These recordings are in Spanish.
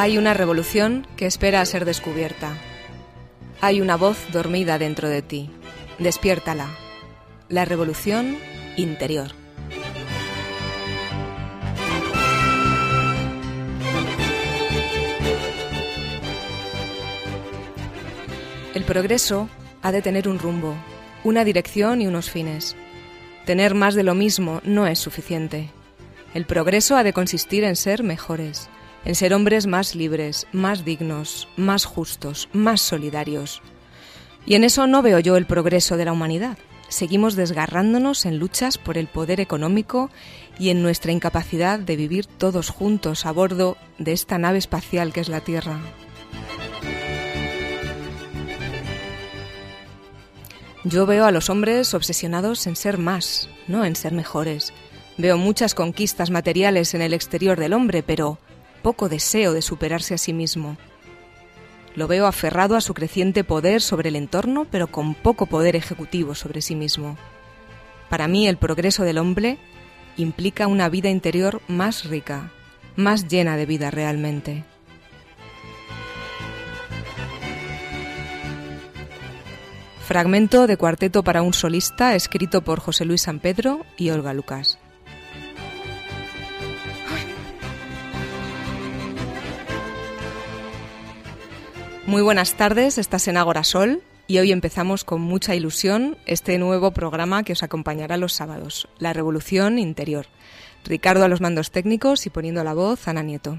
Hay una revolución que espera a ser descubierta. Hay una voz dormida dentro de ti. Despiértala. La revolución interior. El progreso ha de tener un rumbo, una dirección y unos fines. Tener más de lo mismo no es suficiente. El progreso ha de consistir en ser mejores, en ser hombres más libres, más dignos, más justos, más solidarios. Y en eso no veo yo el progreso de la humanidad. Seguimos desgarrándonos en luchas por el poder económico y en nuestra incapacidad de vivir todos juntos a bordo de esta nave espacial que es la Tierra. Yo veo a los hombres obsesionados en ser más, no en ser mejores. Veo muchas conquistas materiales en el exterior del hombre, pero poco deseo de superarse a sí mismo. Lo veo aferrado a su creciente poder sobre el entorno, pero con poco poder ejecutivo sobre sí mismo. Para mí el progreso del hombre implica una vida interior más rica, más llena de vida realmente. Fragmento de cuarteto para un solista escrito por José Luis San Pedro y Olga Lucas. Muy buenas tardes, estás en Agora Sol y hoy empezamos con mucha ilusión este nuevo programa que os acompañará los sábados, La Revolución Interior. Ricardo a los mandos técnicos y poniendo la voz Ana Nieto.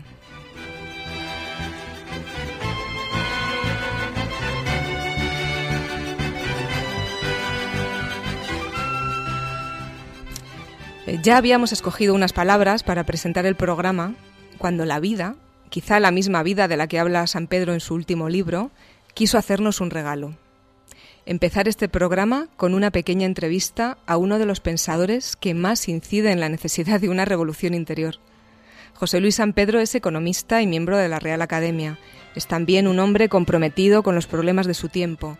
Eh, ya habíamos escogido unas palabras para presentar el programa cuando la vida, quizá la misma vida de la que habla San Pedro en su último libro, quiso hacernos un regalo. Empezar este programa con una pequeña entrevista a uno de los pensadores que más incide en la necesidad de una revolución interior. José Luis San Pedro es economista y miembro de la Real Academia. Es también un hombre comprometido con los problemas de su tiempo.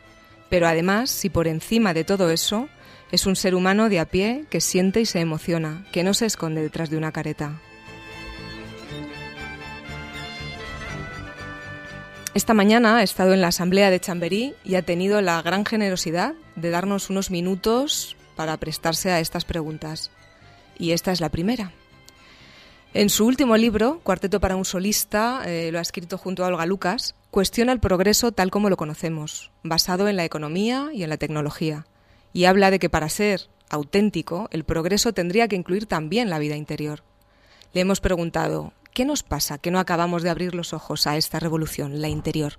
Pero además, si por encima de todo eso, es un ser humano de a pie que siente y se emociona, que no se esconde detrás de una careta. Esta mañana ha estado en la Asamblea de Chamberí y ha tenido la gran generosidad de darnos unos minutos para prestarse a estas preguntas. Y esta es la primera. En su último libro, Cuarteto para un solista, eh, lo ha escrito junto a Olga Lucas, cuestiona el progreso tal como lo conocemos, basado en la economía y en la tecnología. Y habla de que para ser auténtico, el progreso tendría que incluir también la vida interior. Le hemos preguntado, ¿Qué nos pasa que no acabamos de abrir los ojos a esta revolución, la interior?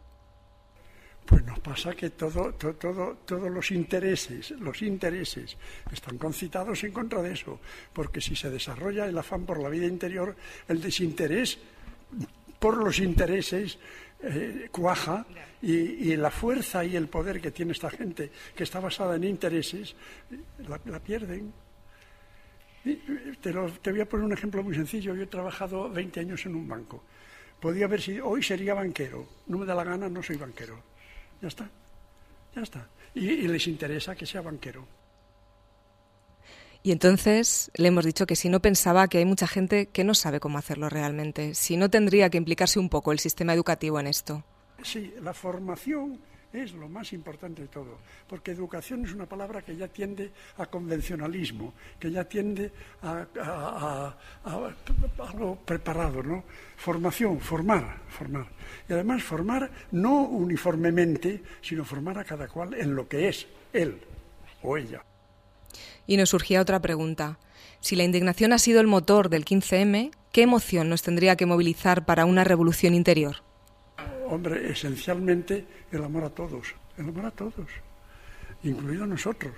Pues nos pasa que todo, todo, todos los intereses, los intereses están concitados en contra de eso, porque si se desarrolla el afán por la vida interior, el desinterés por los intereses eh, cuaja y, la fuerza y el poder que tiene esta gente, que está basada en intereses, la pierden. Te, voy a poner un ejemplo muy sencillo. Yo he trabajado 20 años en un banco. Podía haber sido, hoy sería banquero. No me da la gana, no soy banquero. Ya está, ya está. Y, y les interesa que sea banquero. Y entonces le hemos dicho que si no pensaba que hay mucha gente que no sabe cómo hacerlo realmente, si no tendría que implicarse un poco el sistema educativo en esto. Sí, la formación es lo más importante de todo, porque educación es una palabra que ya tiende a convencionalismo, que ya tiende a, algo preparado, ¿no? Formación, formar, formar. Y además formar no uniformemente, sino formar a cada cual en lo que es él o ella. Y nos surgía otra pregunta. Si la indignación ha sido el motor del 15M, ¿qué emoción nos tendría que movilizar para una revolución interior? Hombre, esencialmente el amor a todos, el amor a todos, incluido nosotros.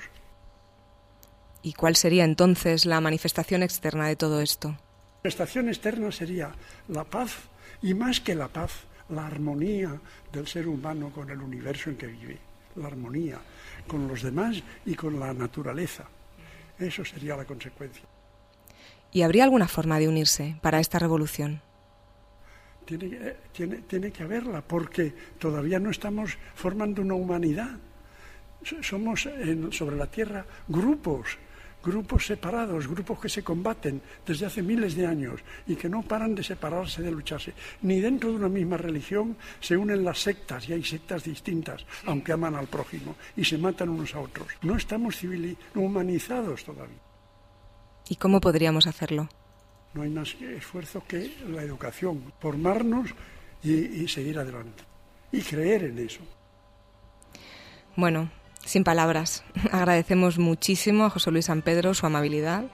¿Y cuál sería entonces la manifestación externa de todo esto? La manifestación externa sería la paz y más que la paz, la armonía del ser humano con el universo en que vive, la armonía con los demás y con la naturaleza. Eso sería la consecuencia. ¿Y habría alguna forma de unirse para esta revolución? Tiene, tiene, tiene que haberla, porque todavía no estamos formando una humanidad. Somos sobre la Tierra grupos, grupos separados, grupos que se combaten desde hace miles de años y que no paran de separarse, de lucharse. Ni dentro de una misma religión se unen las sectas, y hay sectas distintas, aunque aman al prójimo, y se matan unos a otros. No estamos humanizados todavía. ¿Y cómo podríamos hacerlo? No hay más esfuerzo que la educación, formarnos y seguir adelante. Y creer en eso. Bueno, sin palabras. Agradecemos muchísimo a José Luis San Pedro su amabilidad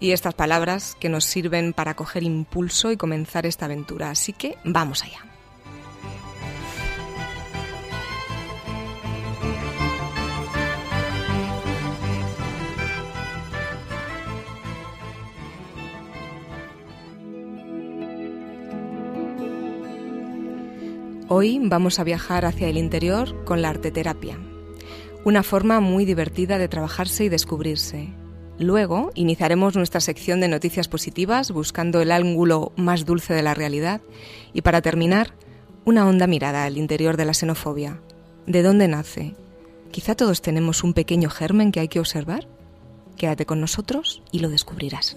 y estas palabras que nos sirven para coger impulso y comenzar esta aventura. Así que vamos allá. Hoy vamos a viajar hacia el interior con la arteterapia, una forma muy divertida de trabajarse y descubrirse. Luego iniciaremos nuestra sección de noticias positivas buscando el ángulo más dulce de la realidad y para terminar, una honda mirada al interior de la xenofobia. ¿De dónde nace? Quizá todos tenemos un pequeño germen que hay que observar. Quédate con nosotros y lo descubrirás.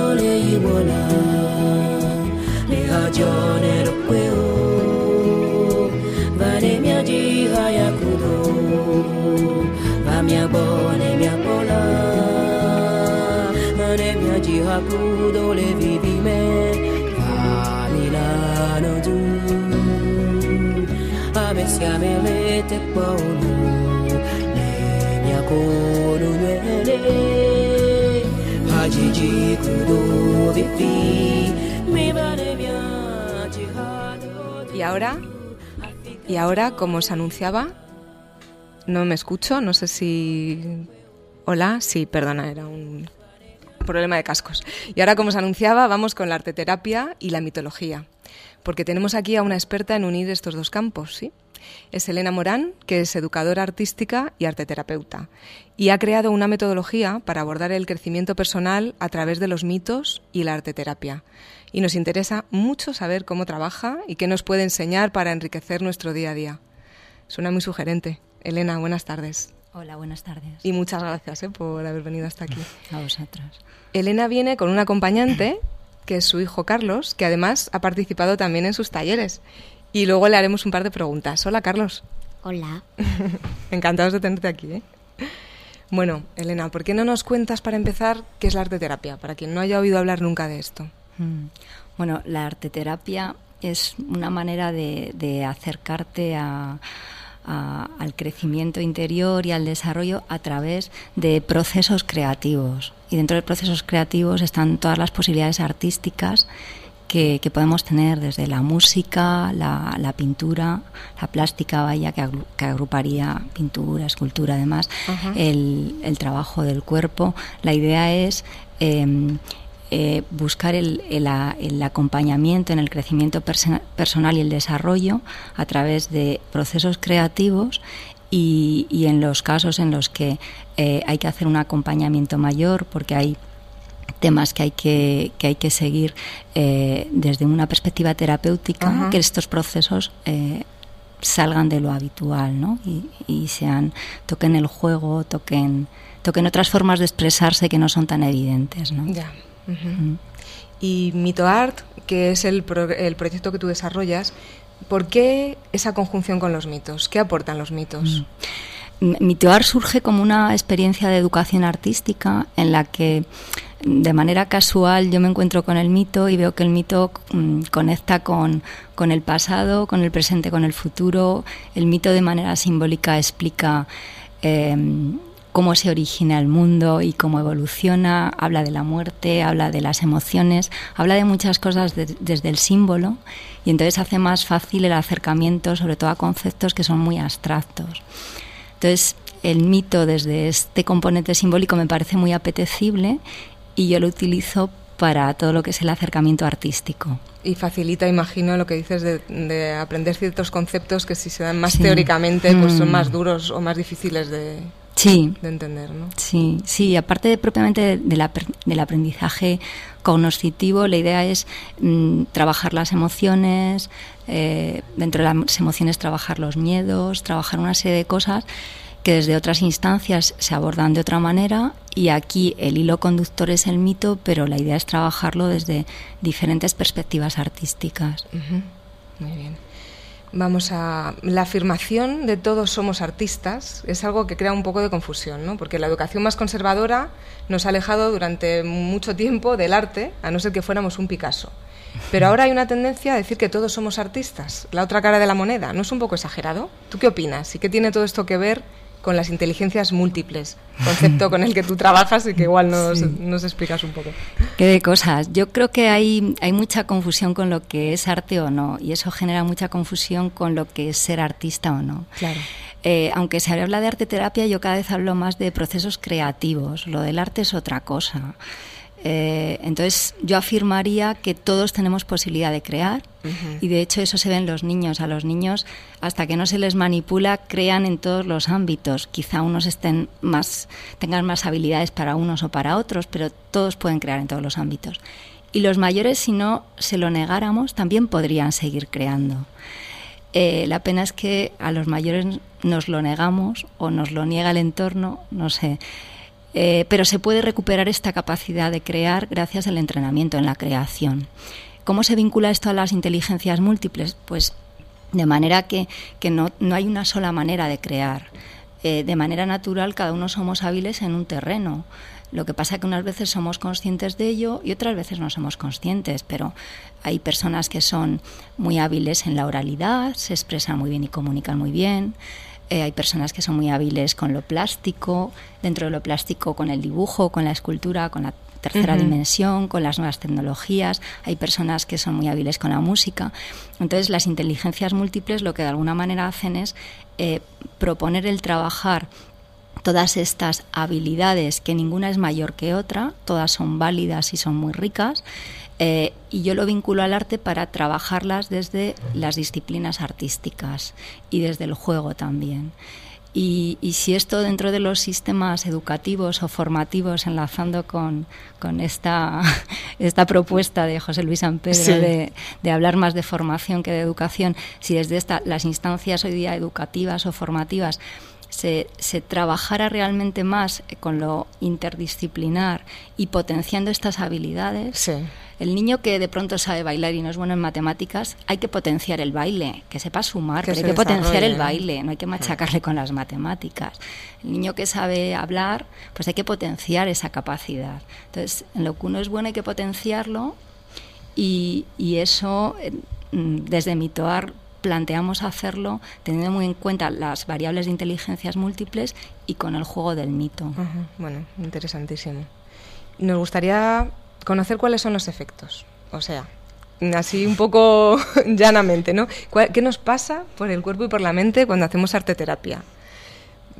ne mia ji ha ku do le vi vi me fa mi la no du a me si a me re te po no ne mia ko no le le ha ji ji ku do vi vi me va ne mia ji ha do du a fi que yo le y vola le ha yo Y ahora, y ahora, como os anunciaba, no me escucho, no sé si... Hola, sí, perdona, era un problema de cascos. Y ahora, como os anunciaba, vamos con la arteterapia y la mitología, porque tenemos aquí a una experta en unir estos dos campos, ¿sí? Es Elena Morán, que es educadora artística y arteterapeuta, y ha creado una metodología para abordar el crecimiento personal a través de los mitos y la arteterapia. Y nos interesa mucho saber cómo trabaja y qué nos puede enseñar para enriquecer nuestro día a día. Suena muy sugerente. Elena, buenas tardes. Hola, buenas tardes. Y muchas gracias eh, por haber venido hasta aquí. A vosotros. Elena viene con un acompañante, que es su hijo Carlos, que además ha participado también en sus talleres. Y luego le haremos un par de preguntas. Hola, Carlos. Hola. Encantados de tenerte aquí. ¿eh? Bueno, Elena, ¿por qué no nos cuentas para empezar qué es la arteterapia? Para quien no haya oído hablar nunca de esto. Mm. Bueno, la arteterapia es una manera de acercarte a al crecimiento interior y al desarrollo a través de procesos creativos. Y dentro de procesos creativos están todas las posibilidades artísticas que, podemos tener desde la música, la, pintura, la plástica, vaya, que, agruparía pintura, escultura, además, el, trabajo del cuerpo. La idea es em, eh, buscar el, acompañamiento en el crecimiento personal y el desarrollo a través de procesos creativos y, en los casos en los que eh, hay que hacer un acompañamiento mayor porque hay temas que hay que, que hay que seguir eh, desde una perspectiva terapéutica, que estos procesos salgan de lo habitual ¿no? y, sean, toquen el juego, toquen, toquen otras formas de expresarse que no son tan evidentes. ¿no? Y MitoArt, que es el, el, proyecto que tú desarrollas, ¿por qué esa conjunción con los mitos? ¿Qué aportan los mitos? Mm. MitoArt surge como una experiencia de educación artística en la que de manera casual yo me encuentro con el mito y veo que el mito mm, conecta con, con, el pasado, con el presente, con el futuro. El mito de manera simbólica explica eh, cómo se origina el mundo y cómo evoluciona, habla de la muerte, habla de las emociones, habla de muchas cosas desde el símbolo y entonces hace más fácil el acercamiento sobre todo a conceptos que son muy abstractos. Entonces, el mito desde este componente simbólico me parece muy apetecible y yo lo utilizo para todo lo que es el acercamiento artístico. Y facilita, imagino, lo que dices de, aprender ciertos conceptos que si se dan más teóricamente, pues son mm. más duros o más difíciles de, sí. de entender, ¿no? Sí, sí, aparte de, propiamente del aprendizaje cognoscitivo, la idea es mm, trabajar las emociones, eh, dentro de las emociones trabajar los miedos, trabajar una serie de cosas que desde otras instancias se abordan de otra manera y aquí el hilo conductor es el mito, pero la idea es trabajarlo desde diferentes perspectivas artísticas. Muy bien. Vamos a. La afirmación de todos somos artistas es algo que crea un poco de confusión, ¿no? Porque la educación más conservadora nos ha alejado durante mucho tiempo del arte, a no ser que fuéramos un Picasso. Pero ahora hay una tendencia a decir que todos somos artistas, la otra cara de la moneda. ¿No es un poco exagerado? ¿Tú qué opinas? ¿Y qué tiene todo esto que ver con las inteligencias múltiples, concepto con el que tú trabajas y que igual nos, explicas un poco. Qué de cosas. Yo creo que hay, hay mucha confusión con lo que es arte o no, y eso genera mucha confusión con lo que es ser artista o no. Claro. Eh, aunque se habla de arte terapia, yo cada vez hablo más de procesos creativos. Lo del arte es otra cosa. Eh, entonces, yo afirmaría que todos tenemos posibilidad de crear y de hecho eso se ve en los niños. A los niños, hasta que no se les manipula, crean en todos los ámbitos. Quizá unos estén más, tengan más habilidades para unos o para otros, pero todos pueden crear en todos los ámbitos. Y los mayores, si no se lo negáramos, también podrían seguir creando. Eh, la pena es que a los mayores nos lo negamos o nos lo niega el entorno, no sé. Eh, pero se puede recuperar esta capacidad de crear gracias al entrenamiento en la creación. ¿Cómo se vincula esto a las inteligencias múltiples? Pues de manera que, no, hay una sola manera de crear. Eh, de manera natural cada uno somos hábiles en un terreno. Lo que pasa es que unas veces somos conscientes de ello y otras veces no somos conscientes, pero hay personas que son muy hábiles en la oralidad, se expresan muy bien y comunican muy bien. Eh, hay personas que son muy hábiles con lo plástico, dentro de lo plástico con el dibujo, con la escultura, con la tercera dimensión, con las nuevas tecnologías. Hay personas que son muy hábiles con la música. Entonces, las inteligencias múltiples lo que de alguna manera hacen es eh, proponer el trabajar todas estas habilidades, que ninguna es mayor que otra, todas son válidas y son muy ricas, eh, y yo lo vinculo al arte para trabajarlas desde las disciplinas artísticas y desde el juego también. Y, si esto dentro de los sistemas educativos o formativos, enlazando con, esta, esta propuesta de José Luis San Pedro de, de, hablar más de formación que de educación, si desde esta, las instancias hoy día educativas o formativas se, se trabajara realmente más con lo interdisciplinar y potenciando estas habilidades, el niño que de pronto sabe bailar y no es bueno en matemáticas, hay que potenciar el baile, que sepa sumar, pero hay que potenciar el baile, no hay que machacarle con las matemáticas. El niño que sabe hablar, pues hay que potenciar esa capacidad. Entonces, en lo que uno es bueno hay que potenciarlo y, y eso, eh, mm, desde mi toar, planteamos hacerlo teniendo muy en cuenta las variables de inteligencias múltiples y con el juego del mito. Bueno, interesantísimo. Nos gustaría conocer cuáles son los efectos. O sea, así un poco llanamente, ¿no? ¿Qué nos pasa por el cuerpo y por la mente cuando hacemos arte terapia?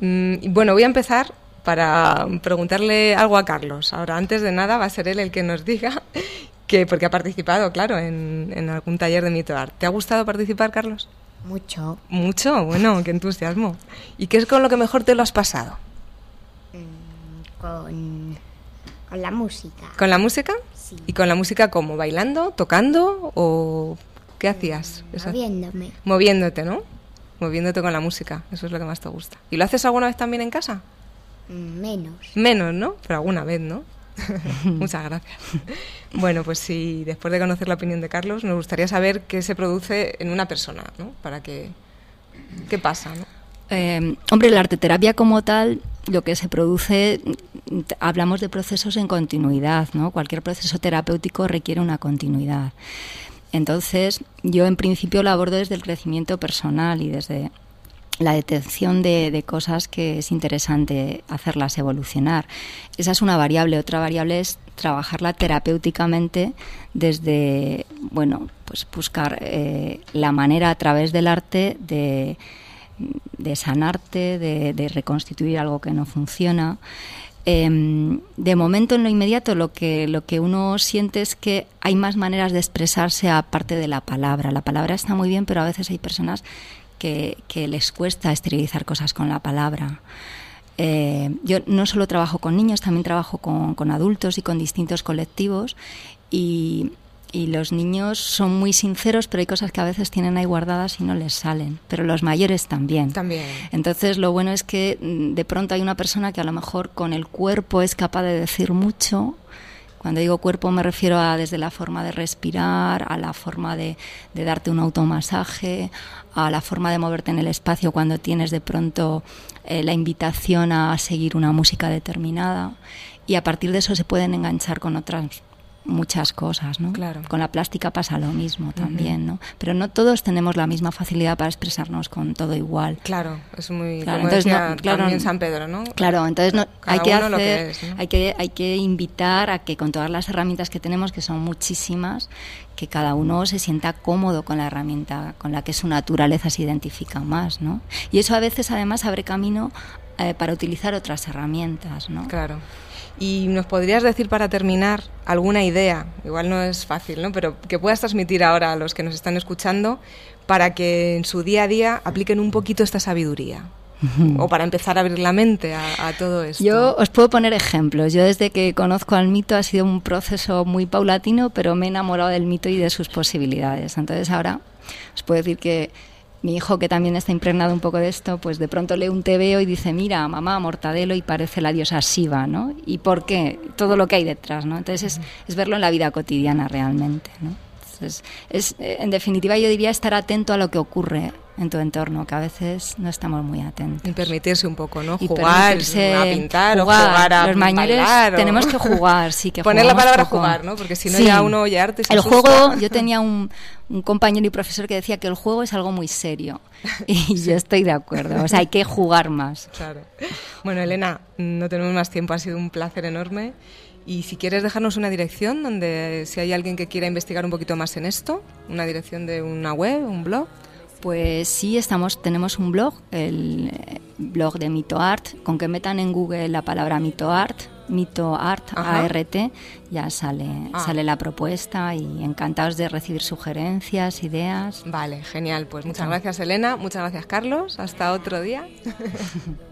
Mm, bueno, voy a empezar para preguntarle algo a Carlos. Ahora, antes de nada, va a ser él el que nos diga porque ha participado, claro, en, algún taller de mito art. ¿Te ha gustado participar, Carlos? Mucho. Mucho, bueno, qué entusiasmo. ¿Y qué es con lo que mejor te lo has pasado? Mm, con, con la música. ¿Con la música? Sí. ¿Y con la música cómo? ¿Bailando? ¿Tocando? ¿O qué hacías? Mm, moviéndome. Moviéndote, ¿no? Moviéndote con la música, eso es lo que más te gusta. ¿Y lo haces alguna vez también en casa? Mm, menos. Menos, ¿no? Pero alguna vez, ¿no? Muchas gracias. Bueno, pues sí, después de conocer la opinión de Carlos, nos gustaría saber qué se produce en una persona, ¿no? Para que, ¿Qué pasa, no? Eh, hombre, la arteterapia como tal, lo que se produce, hablamos de procesos en continuidad, ¿no? Cualquier proceso terapéutico requiere una continuidad. Entonces, yo en principio lo abordo desde el crecimiento personal y desde la detección de, cosas que es interesante hacerlas evolucionar. Esa es una variable. Otra variable es trabajarla terapéuticamente desde, bueno, pues buscar eh, la manera a través del arte de, de sanarte, de, de, reconstituir algo que no funciona. Em, de momento, en lo inmediato, lo que, lo que uno siente es que hay más maneras de expresarse aparte de la palabra. La palabra está muy bien, pero a veces hay personas que, les cuesta esterilizar cosas con la palabra. Eh, yo no solo trabajo con niños, también trabajo con, adultos y con distintos colectivos y, los niños son muy sinceros, pero hay cosas que a veces tienen ahí guardadas y no les salen. Pero los mayores también. También. Entonces, lo bueno es que mm, de pronto hay una persona que a lo mejor con el cuerpo es capaz de decir mucho cuando digo cuerpo me refiero a desde la forma de respirar, a la forma de, darte un automasaje, a la forma de moverte en el espacio cuando tienes de pronto eh, la invitación a seguir una música determinada. Y a partir de eso se pueden enganchar con otras muchas cosas, ¿no? Claro. Con la plástica pasa lo mismo también, ¿no? Pero no todos tenemos la misma facilidad para expresarnos con todo igual. Claro, es muy claro, entonces no, claro, en San Pedro, ¿no? Claro, entonces no, hay que hacer, hay que hay que invitar a que con todas las herramientas que tenemos, que son muchísimas, que cada uno se sienta cómodo con la herramienta con la que su naturaleza se identifica más, ¿no? Y eso a veces además abre camino eh, para utilizar otras herramientas, ¿no? Claro. Y nos podrías decir para terminar alguna idea, igual no es fácil, ¿no? pero que puedas transmitir ahora a los que nos están escuchando para que en su día a día apliquen un poquito esta sabiduría. O para empezar a abrir la mente a, todo esto. Yo os puedo poner ejemplos. Yo desde que conozco al mito ha sido un proceso muy paulatino, pero me he enamorado del mito y de sus posibilidades. Entonces ahora os puedo decir que mi hijo, que también está impregnado un poco de esto, pues de pronto lee un TVO y dice, mira, mamá, Mortadelo y parece la diosa Shiva, ¿no? ¿Y por qué? Todo lo que hay detrás, ¿no? Entonces es, es verlo en la vida cotidiana realmente, ¿no? Entonces, es, en definitiva yo diría estar atento a lo que ocurre en tu entorno, que a veces no estamos muy atentos. Y permitirse un poco, ¿no? jugar, a pintar o jugar a Los mayores tenemos que jugar, sí, que Poner la palabra jugar, ¿no? Porque si no ya uno oye arte El juego, yo tenía un, un, compañero y profesor que decía que el juego es algo muy serio. Y yo estoy de acuerdo, o sea, hay que jugar más. Claro. Bueno, Elena, no tenemos más tiempo, ha sido un placer enorme. Y si quieres dejarnos una dirección donde si hay alguien que quiera investigar un poquito más en esto, una dirección de una web, un blog. Pues sí, estamos, tenemos un blog, el eh, blog de Mito Art, con que metan en Google la palabra Mito Art, Mito Art, ART, ya sale, ah. sale la propuesta y encantados de recibir sugerencias, ideas. Vale, genial. Pues muchas gracias Elena, muchas gracias Carlos, hasta otro día.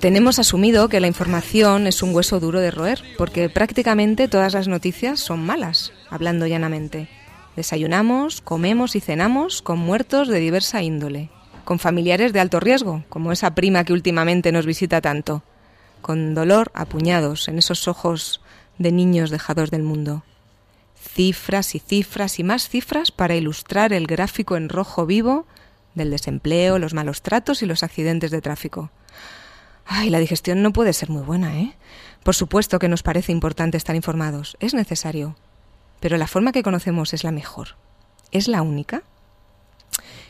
Tenemos asumido que la información es un hueso duro de roer, porque prácticamente todas las noticias son malas, hablando llanamente. Desayunamos, comemos y cenamos con muertos de diversa índole, con familiares de alto riesgo, como esa prima que últimamente nos visita tanto, con dolor a puñados en esos ojos de niños dejados del mundo cifras y cifras y más cifras para ilustrar el gráfico en rojo vivo del desempleo, los malos tratos y los accidentes de tráfico. Ay, la digestión no puede ser muy buena, ¿eh? Por supuesto que nos parece importante estar informados, es necesario. Pero la forma que conocemos es la mejor. ¿Es la única?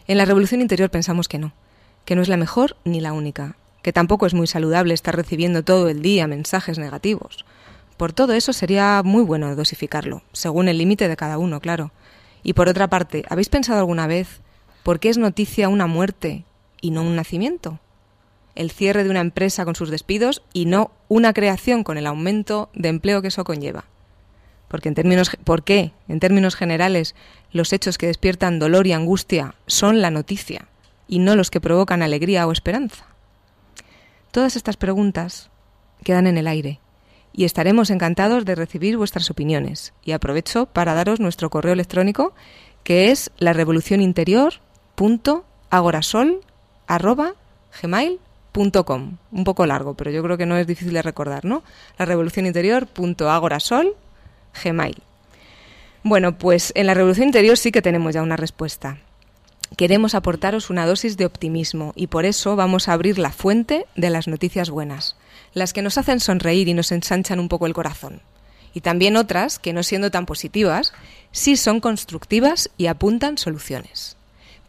En la revolución interior pensamos que no, que no es la mejor ni la única, que tampoco es muy saludable estar recibiendo todo el día mensajes negativos. Por todo eso sería muy bueno dosificarlo, según el límite de cada uno, claro. Y por otra parte, ¿habéis pensado alguna vez por qué es noticia una muerte y no un nacimiento? El cierre de una empresa con sus despidos y no una creación con el aumento de empleo que eso conlleva. Porque en términos, ¿Por qué, en términos generales, los hechos que despiertan dolor y angustia son la noticia y no los que provocan alegría o esperanza? Todas estas preguntas quedan en el aire y estaremos encantados de recibir vuestras opiniones. Y aprovecho para daros nuestro correo electrónico que es la revolución interior gmail.com. Un poco largo, pero yo creo que no es difícil de recordar, ¿no? La revolución interior gmail. Bueno, pues en la revolución interior sí que tenemos ya una respuesta. Queremos aportaros una dosis de optimismo y por eso vamos a abrir la fuente de las noticias buenas, las que nos hacen sonreír y nos ensanchan un poco el corazón. Y también otras que, no siendo tan positivas, sí son constructivas y apuntan soluciones.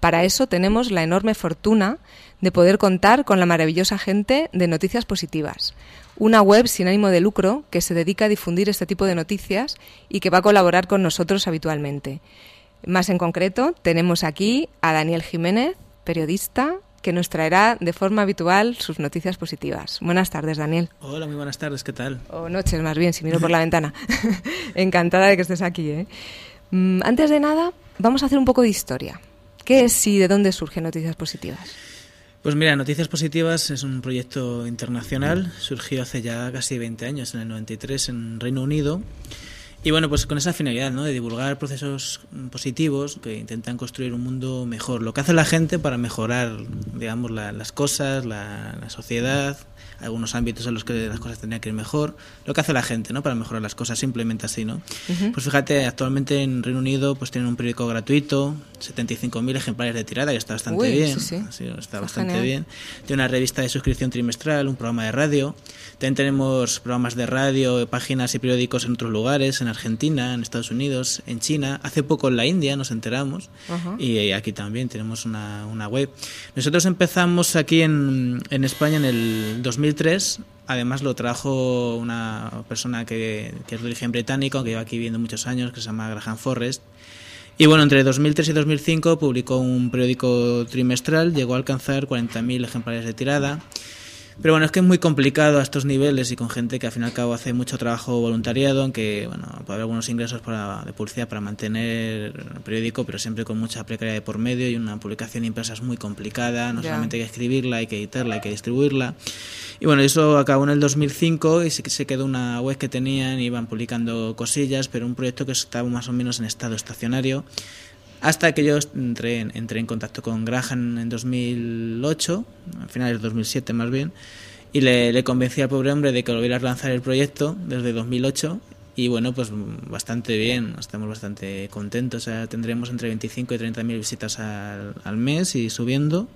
Para eso tenemos la enorme fortuna de poder contar con la maravillosa gente de Noticias Positivas, una web sin ánimo de lucro que se dedica a difundir este tipo de noticias y que va a colaborar con nosotros habitualmente. Más en concreto, tenemos aquí a Daniel Jiménez, periodista, que nos traerá de forma habitual sus noticias positivas. Buenas tardes, Daniel. Hola, muy buenas tardes, ¿qué tal? O noches, más bien, si miro por la ventana. Encantada de que estés aquí. ¿eh? Mm, antes de nada, vamos a hacer un poco de historia. ¿Qué es y de dónde surgen Noticias Positivas? Pues mira, Noticias Positivas es un proyecto internacional, surgió hace ya casi 20 años, en el 93, en Reino Unido. Y bueno, pues con esa finalidad, ¿no? De divulgar procesos positivos que intentan construir un mundo mejor. Lo que hace la gente para mejorar, digamos, las cosas, la, la sociedad, algunos ámbitos en los que las cosas tendrían que ir mejor, lo que hace la gente, ¿no? Para mejorar las cosas, simplemente así, ¿no? Pues fíjate, actualmente en Reino Unido pues tienen un periódico gratuito, 75.000 ejemplares de tirada, que está bastante bien, sí, sí. está, bastante bien. Tiene una revista de suscripción trimestral, un programa de radio, también tenemos programas de radio, páginas y periódicos en otros lugares, en Argentina, en Estados Unidos, en China, hace poco en la India nos enteramos, y aquí también tenemos una, una web. Nosotros empezamos aquí en, en España en el 2000 2003, además lo trajo una persona que, que, es de origen británico, que lleva aquí viviendo muchos años, que se llama Graham Forrest. Y bueno, entre 2003 y 2005 publicó un periódico trimestral, llegó a alcanzar 40.000 ejemplares de tirada. Pero bueno, es que es muy complicado a estos niveles y con gente que al fin y al cabo hace mucho trabajo voluntariado, aunque bueno, puede haber algunos ingresos para, de publicidad para mantener el periódico, pero siempre con mucha precariedad de por medio y una publicación impresa es muy complicada, no solamente hay que escribirla, hay que editarla, hay que distribuirla. Y bueno, eso acabó en el 2005 y se, se quedó una web que tenían, iban publicando cosillas, pero un proyecto que estaba más o menos en estado estacionario hasta que yo entré, entré en contacto con Graham en 2008, a finales de 2007 más bien, y le, le convencí al pobre hombre de que volviera a lanzar el proyecto desde 2008 y bueno, pues bastante bien, estamos bastante contentos. O sea, tendremos entre 25 y 30 mil visitas al, al mes y subiendo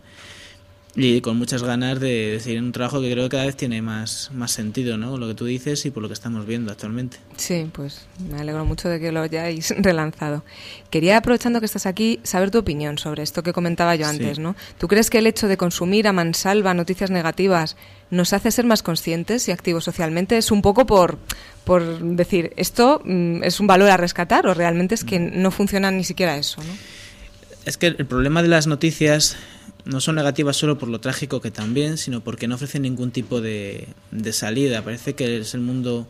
y con muchas ganas de, seguir un trabajo que creo que cada vez tiene más, más sentido, ¿no? Lo que tú dices y por lo que estamos viendo actualmente. Sí, pues me alegro mucho de que lo hayáis relanzado. Quería, aprovechando que estás aquí, saber tu opinión sobre esto que comentaba yo antes, ¿no? ¿Tú crees que el hecho de consumir a mansalva noticias negativas nos hace ser más conscientes y activos socialmente? Es un poco por, por decir, esto mm, es un valor a rescatar o realmente es que no funciona ni siquiera eso, ¿no? Es que el problema de las noticias no son negativas solo por lo trágico que también, sino porque no ofrecen ningún tipo de, de salida. Parece que es el mundo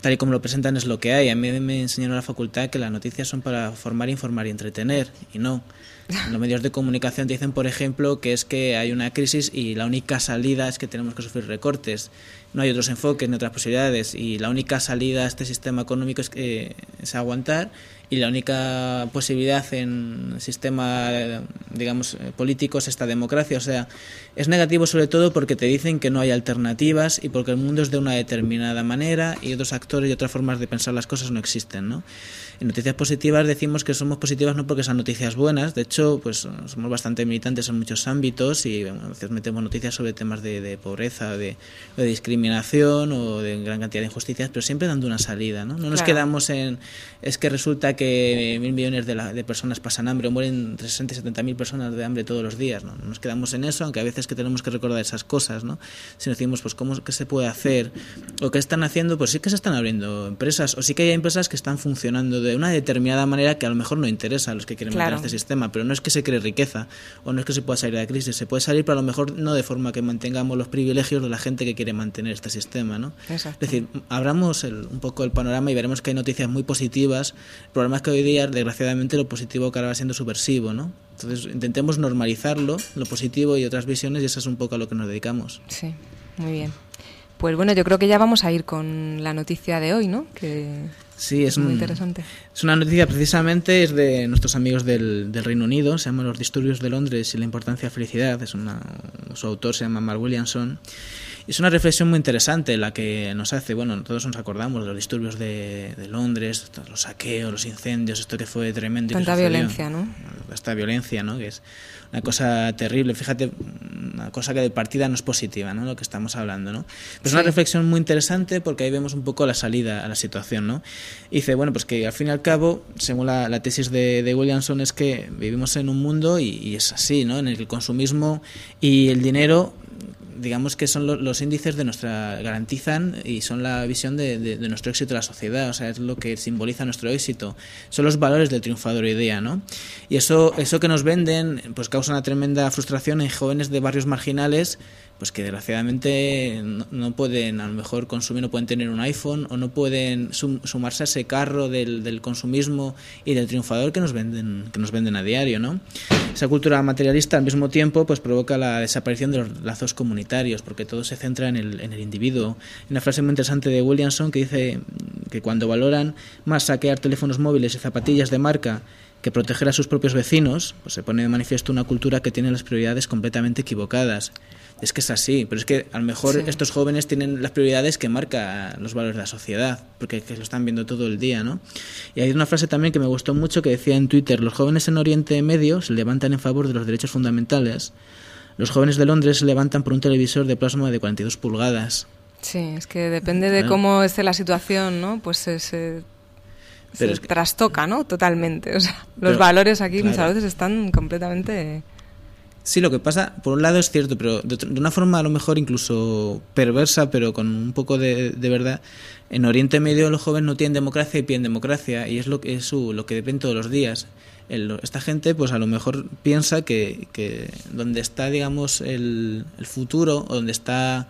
tal y como lo presentan es lo que hay. A mí me enseñaron en la facultad que las noticias son para formar, informar y entretener, y no. Los medios de comunicación te dicen, por ejemplo, que es que hay una crisis y la única salida es que tenemos que sufrir recortes. No hay otros enfoques ni otras posibilidades y la única salida a este sistema económico es, que, es aguantar y la única posibilidad en el sistema, digamos, eh, político es esta democracia. O sea, es negativo sobre todo porque te dicen que no hay alternativas y porque el mundo es de una determinada manera y otros actores y otras formas de pensar las cosas no existen, ¿no? En noticias positivas decimos que somos positivas no porque sean noticias buenas, de hecho pues somos bastante militantes en muchos ámbitos y a veces metemos noticias sobre temas de, pobreza, de, de, discriminación o de gran cantidad de injusticias, pero siempre dando una salida, ¿no? No nos quedamos en, es que resulta que mil millones de, de personas pasan hambre o mueren entre 60 y 70 mil personas de hambre todos los días, ¿no? No nos quedamos en eso, aunque a veces que tenemos que recordar esas cosas, ¿no? Si nos decimos, pues, ¿cómo qué se puede hacer? ¿O qué están haciendo? Pues sí que se están abriendo empresas, o sí que hay empresas que están funcionando de una determinada manera que a lo mejor no interesa a los que quieren mantener este sistema, pero no es que se cree riqueza, o no es que se pueda salir de la crisis, se puede salir, pero a lo mejor no de forma que mantengamos los privilegios de la gente que quiere mantener este sistema, ¿no? Es decir, abramos un poco el panorama y veremos que hay noticias muy positivas. El problema es que hoy día, desgraciadamente, lo positivo acaba siendo subversivo, ¿no? Entonces, intentemos normalizarlo, lo positivo y otras visiones, y eso es un poco a lo que nos dedicamos. Sí, muy bien. Pues bueno, yo creo que ya vamos a ir con la noticia de hoy, ¿no? Que sí, es, muy interesante. Es una noticia precisamente, es de nuestros amigos del, del, Reino Unido, se llama Los disturbios de Londres y la importancia de la felicidad. Es una, su autor se llama Mark Williamson. Es una reflexión muy interesante la que nos hace, bueno, todos nos acordamos de los disturbios de, de Londres, los saqueos, los incendios, esto que fue tremendo. Tanta violencia, ¿no? Esta violencia, ¿no? Que es una cosa terrible. Fíjate, una cosa que de partida no es positiva, ¿no? Lo que estamos hablando, ¿no? Pero es una reflexión muy interesante porque ahí vemos un poco la salida a la situación, ¿no? Y dice, bueno, pues que al fin y al cabo, según la, la tesis de, de, Williamson, es que vivimos en un mundo y, y es así, ¿no? En el que el consumismo y el dinero digamos que son los índices de nuestra garantizan y son la visión de, nuestro éxito de la sociedad, o sea, es lo que simboliza nuestro éxito, son los valores del triunfador idea, ¿no? Y eso, eso que nos venden, pues causa una tremenda frustración en jóvenes de barrios marginales pues que desgraciadamente no, pueden a lo mejor consumir, no pueden tener un iPhone o no pueden sumarse a ese carro del, del, consumismo y del triunfador que nos venden que nos venden a diario, ¿no? Esa cultura materialista al mismo tiempo pues provoca la desaparición de los lazos comunitarios porque todo se centra en el, en el individuo. Una frase muy interesante de Williamson que dice que cuando valoran más saquear teléfonos móviles y zapatillas de marca que proteger a sus propios vecinos, pues se pone de manifiesto una cultura que tiene las prioridades completamente equivocadas es que es así, pero es que a lo mejor estos jóvenes tienen las prioridades que marca los valores de la sociedad, porque lo están viendo todo el día, ¿no? Y hay una frase también que me gustó mucho que decía en Twitter, los jóvenes en Oriente Medio se levantan en favor de los derechos fundamentales, los jóvenes de Londres se levantan por un televisor de plasma de 42 pulgadas. Sí, es que depende de cómo esté la situación, ¿no? Pues se, se, trastoca, ¿no? Totalmente. O sea, los valores aquí muchas veces están completamente Sí, lo que pasa, por un lado es cierto, pero de, una forma a lo mejor incluso perversa, pero con un poco de, verdad, en Oriente Medio los jóvenes no tienen democracia y piden democracia, y es lo que, es su, lo que depende todos los días. esta gente, pues a lo mejor piensa que, que donde está, digamos, el, el futuro, o donde está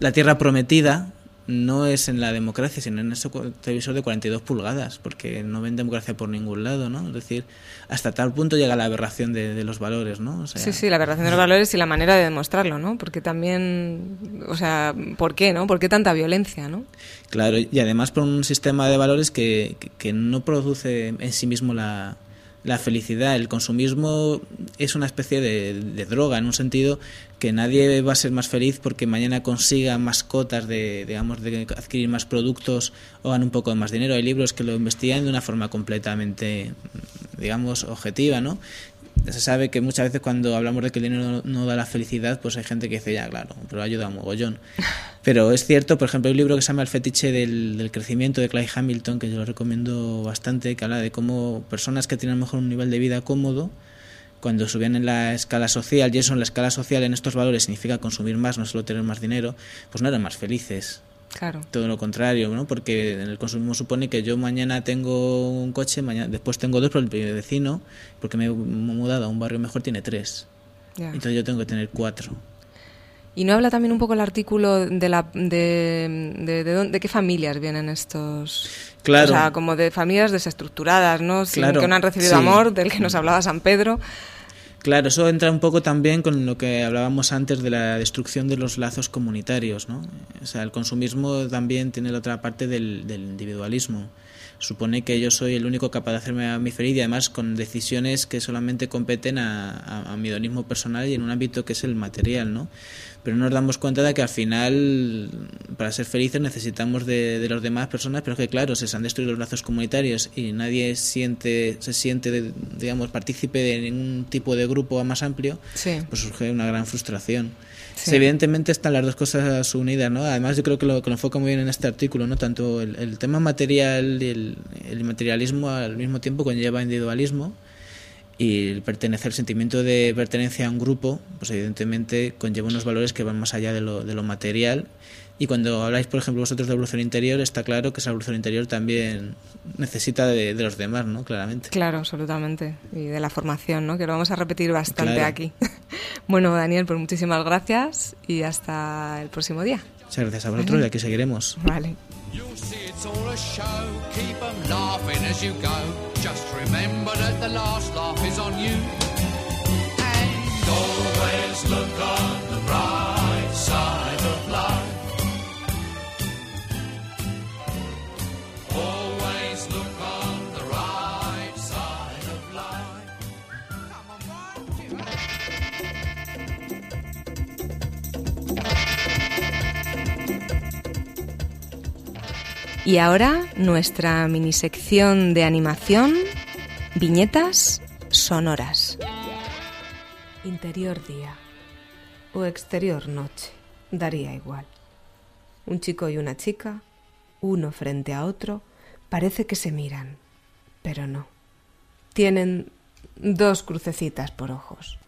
la tierra prometida, no es en la democracia, sino en ese televisor de 42 pulgadas, porque no ven democracia por ningún lado, ¿no? Es decir, hasta tal punto llega la aberración de, los valores, ¿no? sí, sí, la aberración de los valores y la manera de demostrarlo, ¿no? Porque también, o sea, ¿por qué, no? ¿Por qué tanta violencia, no? Claro, y además por un sistema de valores que, que no produce en sí mismo la, la felicidad, el consumismo es una especie de, droga en un sentido que nadie va a ser más feliz porque mañana consiga más cotas de, digamos, de adquirir más productos o ganar un poco más dinero. Hay libros que lo investigan de una forma completamente, digamos, objetiva, ¿no? Se sabe que muchas veces cuando hablamos de que el dinero no, da la felicidad, pues hay gente que dice, ya, claro, pero ayuda un mogollón. Pero es cierto, por ejemplo, hay un libro que se llama El fetiche del, crecimiento de Clay Hamilton, que yo lo recomiendo bastante, que habla de cómo personas que tienen a lo mejor un nivel de vida cómodo, cuando subían en la escala social, y eso en la escala social en estos valores significa consumir más, no solo tener más dinero, pues no eran más felices. Claro. Todo lo contrario, ¿no? Porque en el consumismo supone que yo mañana tengo un coche, mañana después tengo dos, pero el vecino, porque me he mudado a un barrio mejor, tiene tres. Entonces yo tengo que tener cuatro. ¿Y no habla también un poco el artículo de, la, de, de, de, qué familias vienen estos? Claro. O sea, como de familias desestructuradas, ¿no? Sin que no han recibido amor, del que nos hablaba San Pedro. Claro, eso entra un poco también con lo que hablábamos antes de la destrucción de los lazos comunitarios, ¿no? O sea, el consumismo también tiene la otra parte del, individualismo. Supone que yo soy el único capaz de hacerme a mi feliz y además con decisiones que solamente competen a, a mi hedonismo personal y en un ámbito que es el material, ¿no? pero no nos damos cuenta de que al final para ser felices necesitamos de, de los demás personas, pero que claro, se han destruido los lazos comunitarios y nadie siente, se siente, digamos, partícipe de ningún tipo de grupo más amplio, pues surge una gran frustración. Evidentemente están las dos cosas unidas, ¿no? Además yo creo que lo, que lo enfoca muy bien en este artículo, ¿no? Tanto el, tema material y el, el materialismo al mismo tiempo conlleva individualismo y el pertenecer, el sentimiento de pertenencia a un grupo, pues evidentemente conlleva unos valores que van más allá de lo, de lo material. Y cuando habláis, por ejemplo, vosotros de evolución interior, está claro que esa evolución interior también necesita de, los demás, ¿no? Claramente. Claro, absolutamente. Y de la formación, ¿no? Que lo vamos a repetir bastante aquí. bueno, Daniel, pues muchísimas gracias y hasta el próximo día. Muchas gracias a vosotros y aquí seguiremos. Vale. Always look on the bright Y ahora nuestra minisección de animación, viñetas sonoras. Interior día o exterior noche, daría igual. Un chico y una chica, uno frente a otro, parece que se miran, pero no. Tienen dos crucecitas por ojos.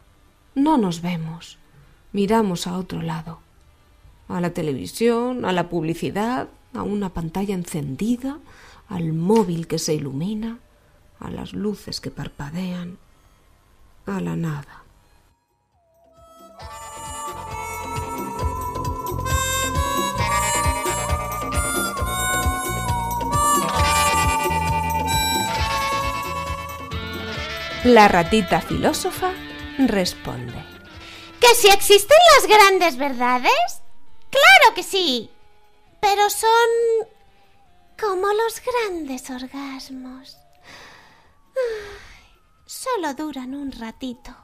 No nos vemos, miramos a otro lado, a la televisión, a la publicidad, a una pantalla encendida, al móvil que se ilumina, a las luces que parpadean, a la nada. La ratita filósofa responde. ¿Que si existen las grandes verdades? Claro que sí pero son como los grandes orgasmos. solo duran un ratito.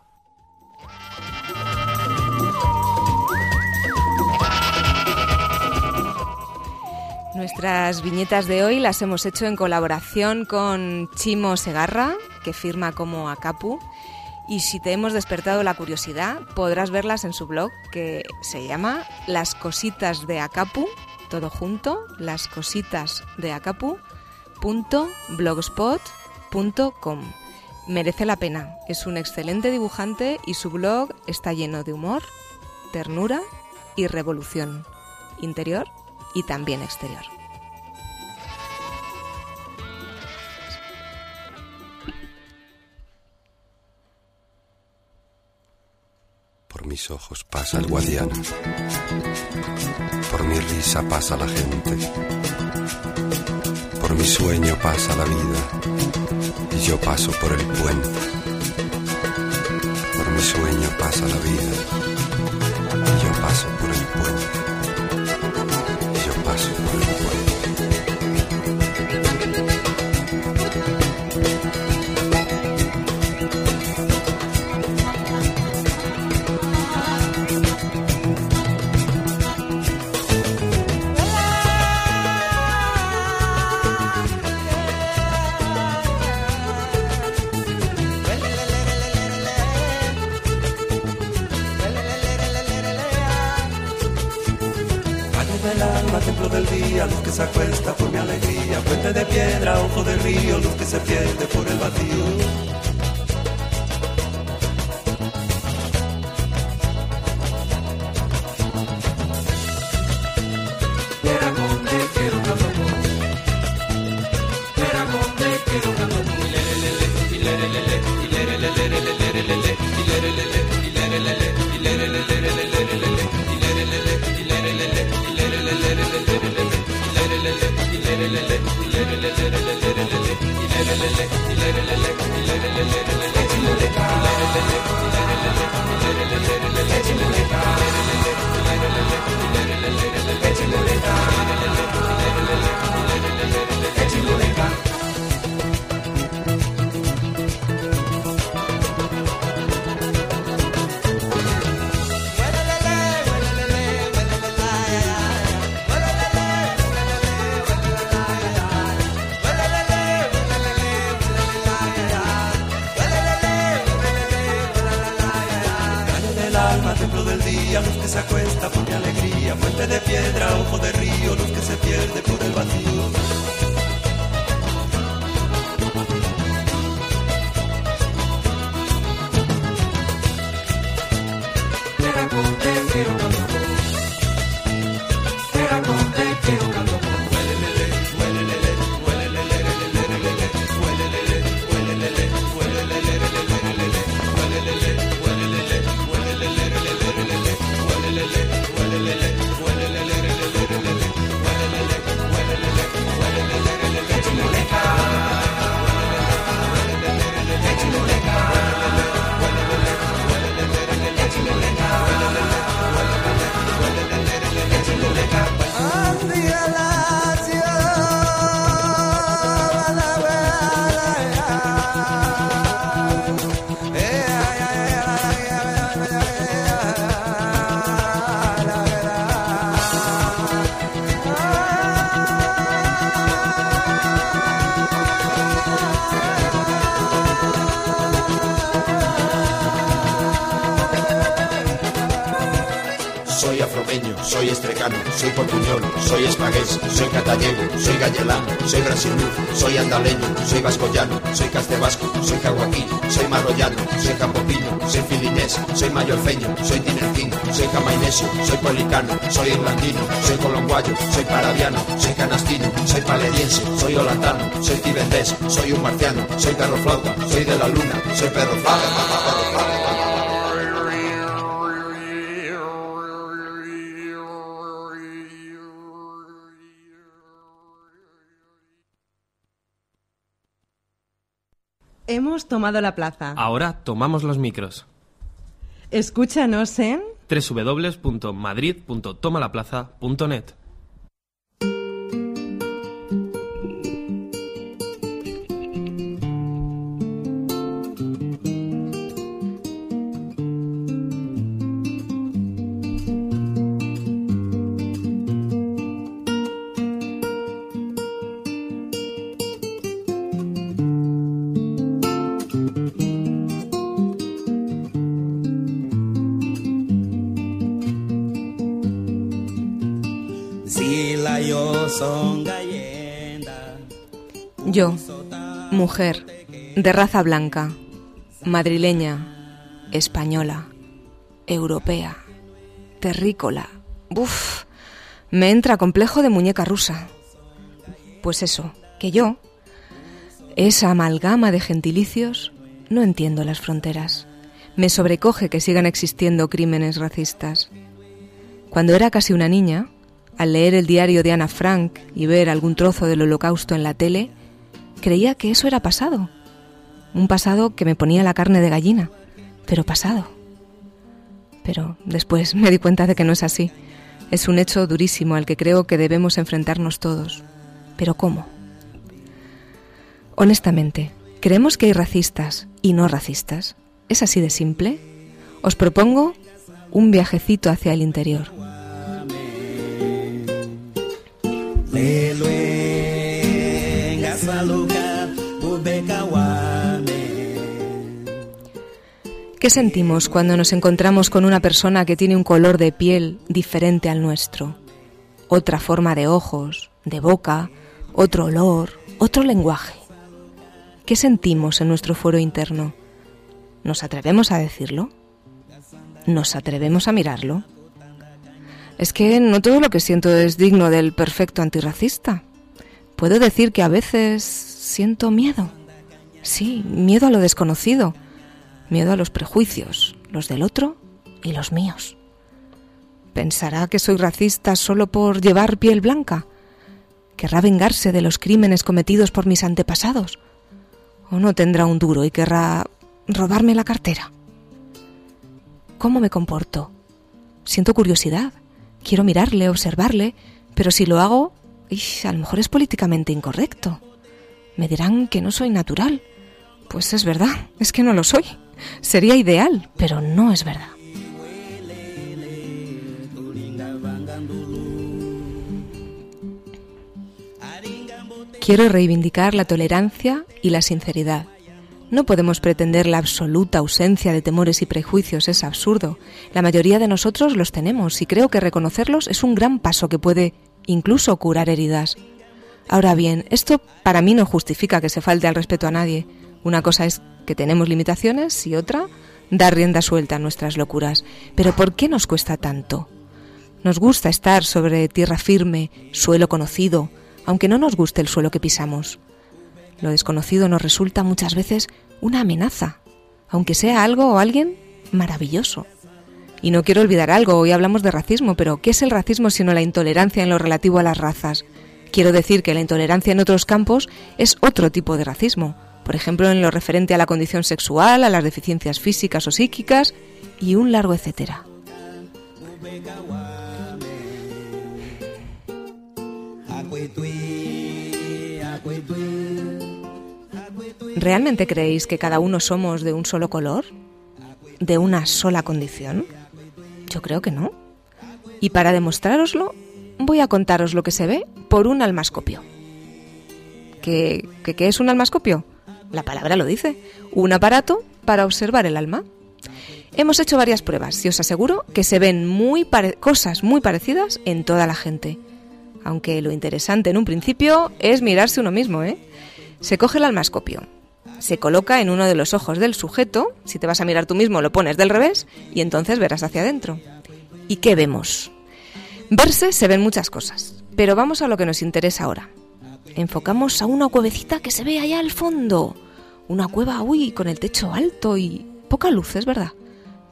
Nuestras viñetas de hoy las hemos hecho en colaboración con Chimo Segarra, que firma como Acapu. Y si te hemos despertado la curiosidad, podrás verlas en su blog que se llama Las Cositas de Acapu todo junto, las cositas de acapu.blogspot.com. Merece la pena, es un excelente dibujante y su blog está lleno de humor, ternura y revolución, interior y también exterior. Por mis ojos pasa el guadiana. Por mi risa pasa la gente. Por mi sueño pasa la vida. Y yo paso por el puente. Por mi sueño pasa la vida. Y yo paso por el puente. Que se acuesta por mi alegría, puente de piedra, ojo de río, luz que se pierde por el vacío. Soy portuñol, soy espagués, soy catallego, soy gallelano, soy brasilú, soy andaleño, soy vascollano, soy castebasco, soy caguaquí, soy marrollano, soy campopino, soy filinés, soy mayorfeño, soy tinerquín, soy camainesio, soy policano, soy irlandino, soy colombuayo, soy parabiano, soy canastino, soy paleriense, soy holandano, soy tibetés, soy un marciano, soy perro flauta, soy de la luna, soy perro flauta. Hemos tomado la plaza. Ahora tomamos los micros. Escúchanos en www.madrid.tomalaplaza.net. mujer, de raza blanca, madrileña, española, europea, terrícola. Buf, me entra complejo de muñeca rusa. Pues eso, que yo, esa amalgama de gentilicios, no entiendo las fronteras. Me sobrecoge que sigan existiendo crímenes racistas. Cuando era casi una niña, al leer el diario de Ana Frank y ver algún trozo del holocausto en la tele, creía que eso era pasado. Un pasado que me ponía la carne de gallina, pero pasado. Pero después me di cuenta de que no es así. Es un hecho durísimo al que creo que debemos enfrentarnos todos. Pero ¿cómo? Honestamente, ¿creemos que hay racistas y no racistas? ¿Es así de simple? Os propongo un viajecito hacia el interior. ¿Qué sentimos cuando nos encontramos con una persona que tiene un color de piel diferente al nuestro? Otra forma de ojos, de boca, otro olor, otro lenguaje. ¿Qué sentimos en nuestro foro interno? ¿Nos atrevemos a decirlo? ¿Nos atrevemos a mirarlo? Es que no todo lo que siento es digno del perfecto antirracista. Puedo decir que a veces siento miedo. Sí, miedo a lo desconocido, miedo a los prejuicios, los del otro y los míos. ¿Pensará que soy racista solo por llevar piel blanca? ¿Querrá vengarse de los crímenes cometidos por mis antepasados? ¿O no tendrá un duro y querrá robarme la cartera? ¿Cómo me comporto? Siento curiosidad. Quiero mirarle, observarle, pero si lo hago, ish, a lo mejor es políticamente incorrecto. Me dirán que no soy natural. Pues es verdad, es que no lo soy. Sería ideal, pero no es verdad. Quiero reivindicar la tolerancia y la sinceridad, No podemos pretender la absoluta ausencia de temores y prejuicios, es absurdo. La mayoría de nosotros los tenemos y creo que reconocerlos es un gran paso que puede incluso curar heridas. Ahora bien, esto para mí no justifica que se falte al respeto a nadie. Una cosa es que tenemos limitaciones y otra, dar rienda suelta a nuestras locuras. Pero ¿por qué nos cuesta tanto? Nos gusta estar sobre tierra firme, suelo conocido, aunque no nos guste el suelo que pisamos. Lo desconocido nos resulta muchas veces una amenaza, aunque sea algo o alguien maravilloso. Y no quiero olvidar algo, hoy hablamos de racismo, pero ¿qué es el racismo sino la intolerancia en lo relativo a las razas? Quiero decir que la intolerancia en otros campos es otro tipo de racismo, por ejemplo en lo referente a la condición sexual, a las deficiencias físicas o psíquicas y un largo etcétera. ¿Realmente creéis que cada uno somos de un solo color? ¿De una sola condición? Yo creo que no. Y para demostrároslo, voy a contaros lo que se ve por un almascopio. ¿Qué, qué, es un almascopio? La palabra lo dice. Un aparato para observar el alma. Hemos hecho varias pruebas y os aseguro que se ven muy cosas muy parecidas en toda la gente. Aunque lo interesante en un principio es mirarse uno mismo, ¿eh? Se coge el almascopio, se coloca en uno de los ojos del sujeto, si te vas a mirar tú mismo lo pones del revés y entonces verás hacia adentro. ¿Y qué vemos? Verse se ven muchas cosas, pero vamos a lo que nos interesa ahora. Enfocamos a una cuevecita que se ve allá al fondo. Una cueva, uy, con el techo alto y poca luz, es verdad,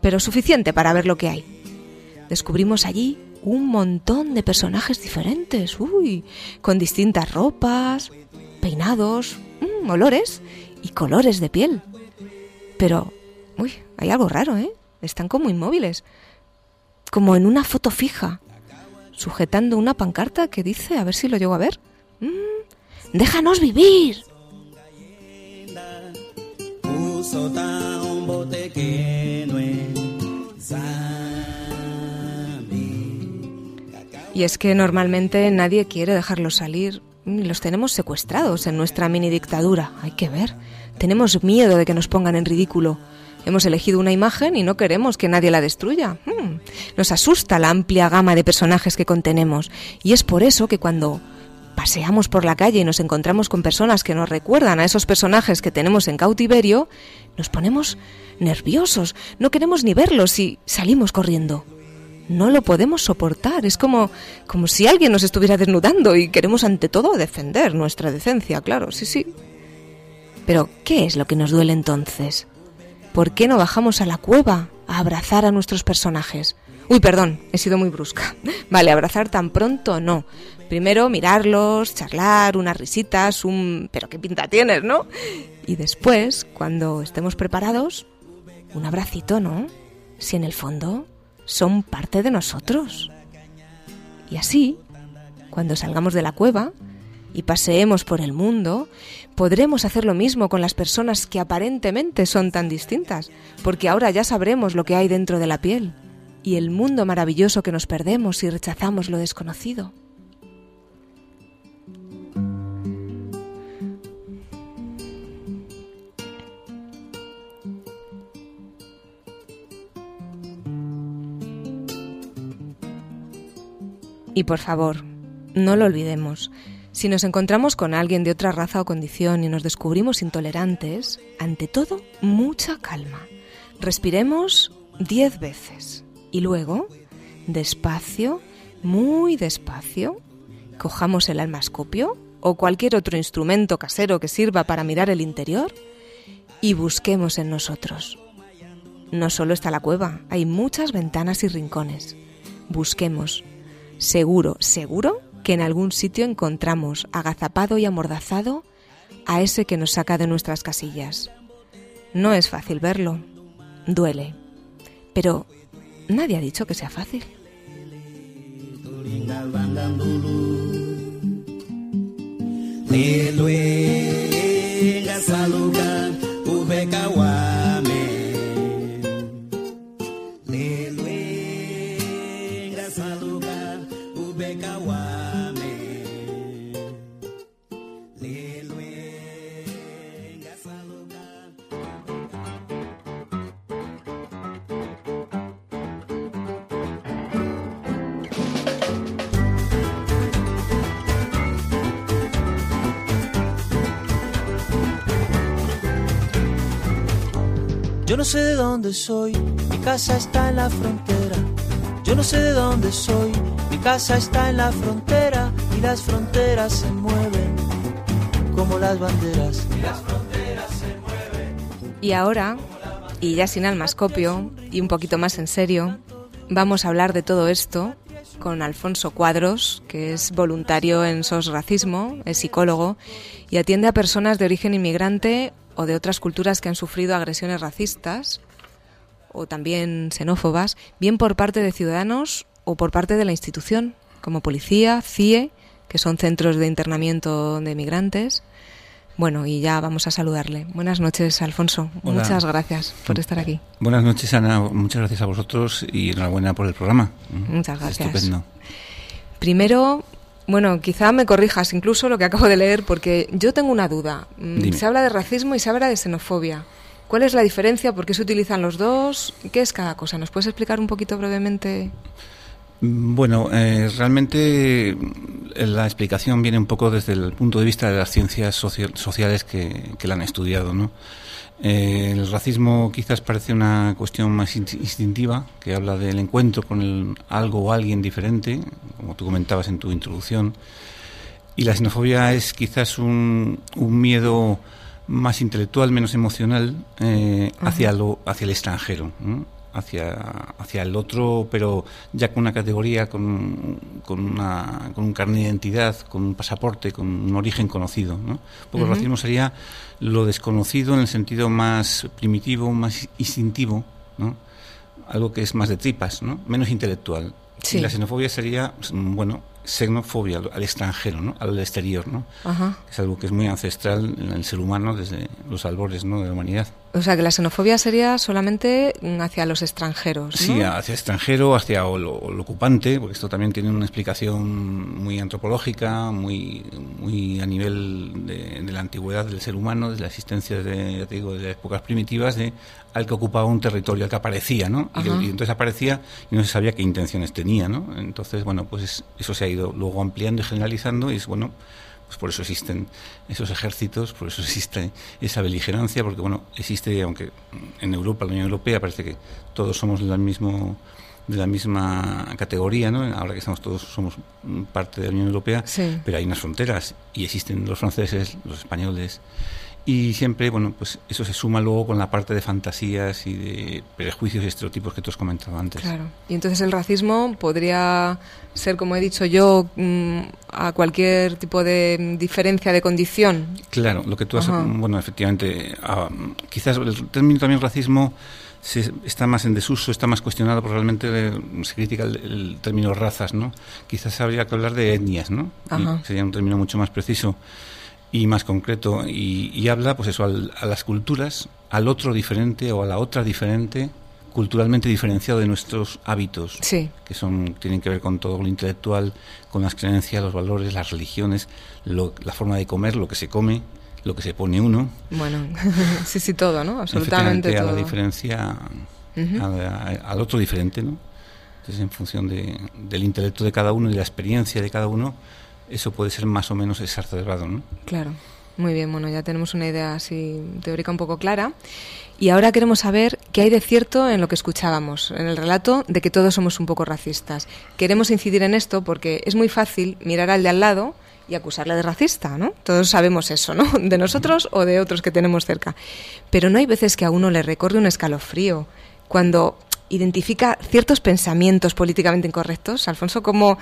pero suficiente para ver lo que hay. Descubrimos allí un montón de personajes diferentes, uy, con distintas ropas, peinados, mm, olores y colores de piel. Pero, uy, hay algo raro, ¿eh? Están como inmóviles, como en una foto fija, sujetando una pancarta que dice, a ver si lo llego a ver. Mm, ¡Déjanos vivir! Y es que normalmente nadie quiere dejarlos salir. Los tenemos secuestrados en nuestra mini dictadura. Hay que ver. Tenemos miedo de que nos pongan en ridículo. Hemos elegido una imagen y no queremos que nadie la destruya. Hmm. Nos asusta la amplia gama de personajes que contenemos. Y es por eso que cuando paseamos por la calle y nos encontramos con personas que nos recuerdan a esos personajes que tenemos en cautiverio, nos ponemos nerviosos, no queremos ni verlos y salimos corriendo. No lo podemos soportar, es como, como si alguien nos estuviera desnudando y queremos ante todo defender nuestra decencia, claro, sí, sí. Pero, ¿qué es lo que nos duele entonces? ¿Por qué no bajamos a la cueva a abrazar a nuestros personajes? Uy, perdón, he sido muy brusca. Vale, abrazar tan pronto no. Primero mirarlos, charlar, unas risitas, un... pero qué pinta tienes, ¿no? Y después, cuando estemos preparados, un abracito, ¿no? Si en el fondo son parte de nosotros. Y así, cuando salgamos de la cueva y paseemos por el mundo, podremos hacer lo mismo con las personas que aparentemente son tan distintas, porque ahora ya sabremos lo que hay dentro de la piel y el mundo maravilloso que nos perdemos si rechazamos lo desconocido. Y por favor, no lo olvidemos. Si nos encontramos con alguien de otra raza o condición y nos descubrimos intolerantes, ante todo, mucha calma. Respiremos diez veces y luego, despacio, muy despacio, cojamos el almascopio o cualquier otro instrumento casero que sirva para mirar el interior y busquemos en nosotros. No solo está la cueva, hay muchas ventanas y rincones. Busquemos. Seguro, seguro que en algún sitio encontramos, agazapado y amordazado, a ese que nos saca de nuestras casillas. No es fácil verlo, duele, pero nadie ha dicho que sea fácil. Casa está en la frontera. Yo no sé de dónde soy, mi casa está en la frontera y las fronteras se mueven como las banderas. Y las fronteras se mueven. Y ahora, y ya sin almascopio y un poquito más en serio, vamos a hablar de todo esto con Alfonso Cuadros, que es voluntario en SOS Racismo, es psicólogo y atiende a personas de origen inmigrante o de otras culturas que han sufrido agresiones racistas o también xenófobas, bien por parte de ciudadanos o por parte de la institución, como policía, CIE, que son centros de internamiento de migrantes. Bueno, y ya vamos a saludarle. Buenas noches, Alfonso. Hola. Muchas gracias por estar aquí. Buenas noches, Ana. Muchas gracias a vosotros y enhorabuena por el programa. Muchas gracias. Estupendo. Primero, bueno, quizá me corrijas incluso lo que acabo de leer, porque yo tengo una duda. Mm, Dime. Se habla de racismo y se habla de xenofobia. ¿Cuál es la diferencia? ¿Por qué se utilizan los dos? ¿Qué es cada cosa? ¿Nos puedes explicar un poquito brevemente? Bueno, eh, realmente eh, la explicación viene un poco desde el punto de vista de las ciencias sociales que, que la han estudiado, ¿no? Eh, el racismo quizás parece una cuestión más in- instintiva, que habla del encuentro con el- algo o alguien diferente, como tú comentabas en tu introducción, y la xenofobia es quizás un miedo más intelectual, menos emocional, eh, hacia, lo, hacia el extranjero, hacia, hacia el otro, pero ya con una categoría, con, con, una, con un carnet de identidad, con un pasaporte, con un origen conocido. ¿no? Porque el racismo sería lo desconocido en el sentido más primitivo, más instintivo, ¿no? algo que es más de tripas, ¿no? menos intelectual. Sí. Y la xenofobia sería, mm, bueno, xenofobia al, al extranjero, ¿no? al exterior, ¿no? Ajá. es algo que es muy ancestral en el ser humano desde los albores ¿no? de la humanidad. O sea, que la xenofobia sería solamente hacia los extranjeros, ¿no? Sí, hacia extranjero, hacia o lo, o lo ocupante, porque esto también tiene una explicación muy antropológica, muy, muy a nivel de, de la antigüedad del ser humano, de la existencia de, ya te digo, de las épocas primitivas, de al que ocupaba un territorio, al que aparecía, ¿no? Y, y entonces aparecía y no se sabía qué intenciones tenía, ¿no? Entonces, bueno, pues es- eso se ha ido luego ampliando y generalizando y es, bueno, pues por eso existen esos ejércitos, por eso existe esa beligerancia, porque bueno, existe, aunque en Europa, la Unión Europea, parece que todos somos del mismo de la misma categoría, ¿no? Ahora que estamos todos somos parte de la Unión Europea, Sí. pero hay unas fronteras y existen los franceses, los españoles y siempre, bueno, pues eso se suma luego con la parte de fantasías y de prejuicios y estereotipos que tú has comentado antes. Claro. Y entonces el racismo podría ser, como he dicho yo, mm, a cualquier tipo de mm, diferencia de condición. Claro, lo que tú has... Ajá. Bueno, efectivamente, ah, quizás el término también racismo se- está más en desuso, está más cuestionado, porque realmente eh, se critica el, el término razas, ¿no? Quizás habría que hablar de etnias, ¿no? Ajá. Sería un término mucho más preciso y más concreto. Y, y habla, pues eso, al- a las culturas, al otro diferente o a la otra diferente, culturalmente diferenciado de nuestros hábitos, Sí. que son tienen que ver con todo lo intelectual, con las creencias, los valores, las religiones, lo- la forma de comer, lo que se come, lo que se pone uno. Bueno, sí, sí, todo, ¿no? Absolutamente Efectivamente, a todo. la diferencia, a la- al otro diferente, ¿no? Entonces, en función de- del intelecto de cada uno y de la experiencia de cada uno, eso puede ser más o menos exacerbado, ¿no? Claro. Muy bien, bueno, ya tenemos una idea así teórica un poco clara. Y ahora queremos saber qué hay de cierto en lo que escuchábamos, en el relato de que todos somos un poco racistas. Queremos incidir en esto porque es muy fácil mirar al de al lado y acusarle de racista, ¿no? Todos sabemos eso, ¿no? De nosotros o de otros que tenemos cerca. Pero no hay veces que a uno le recorre un escalofrío cuando identifica ciertos pensamientos políticamente incorrectos. Alfonso, como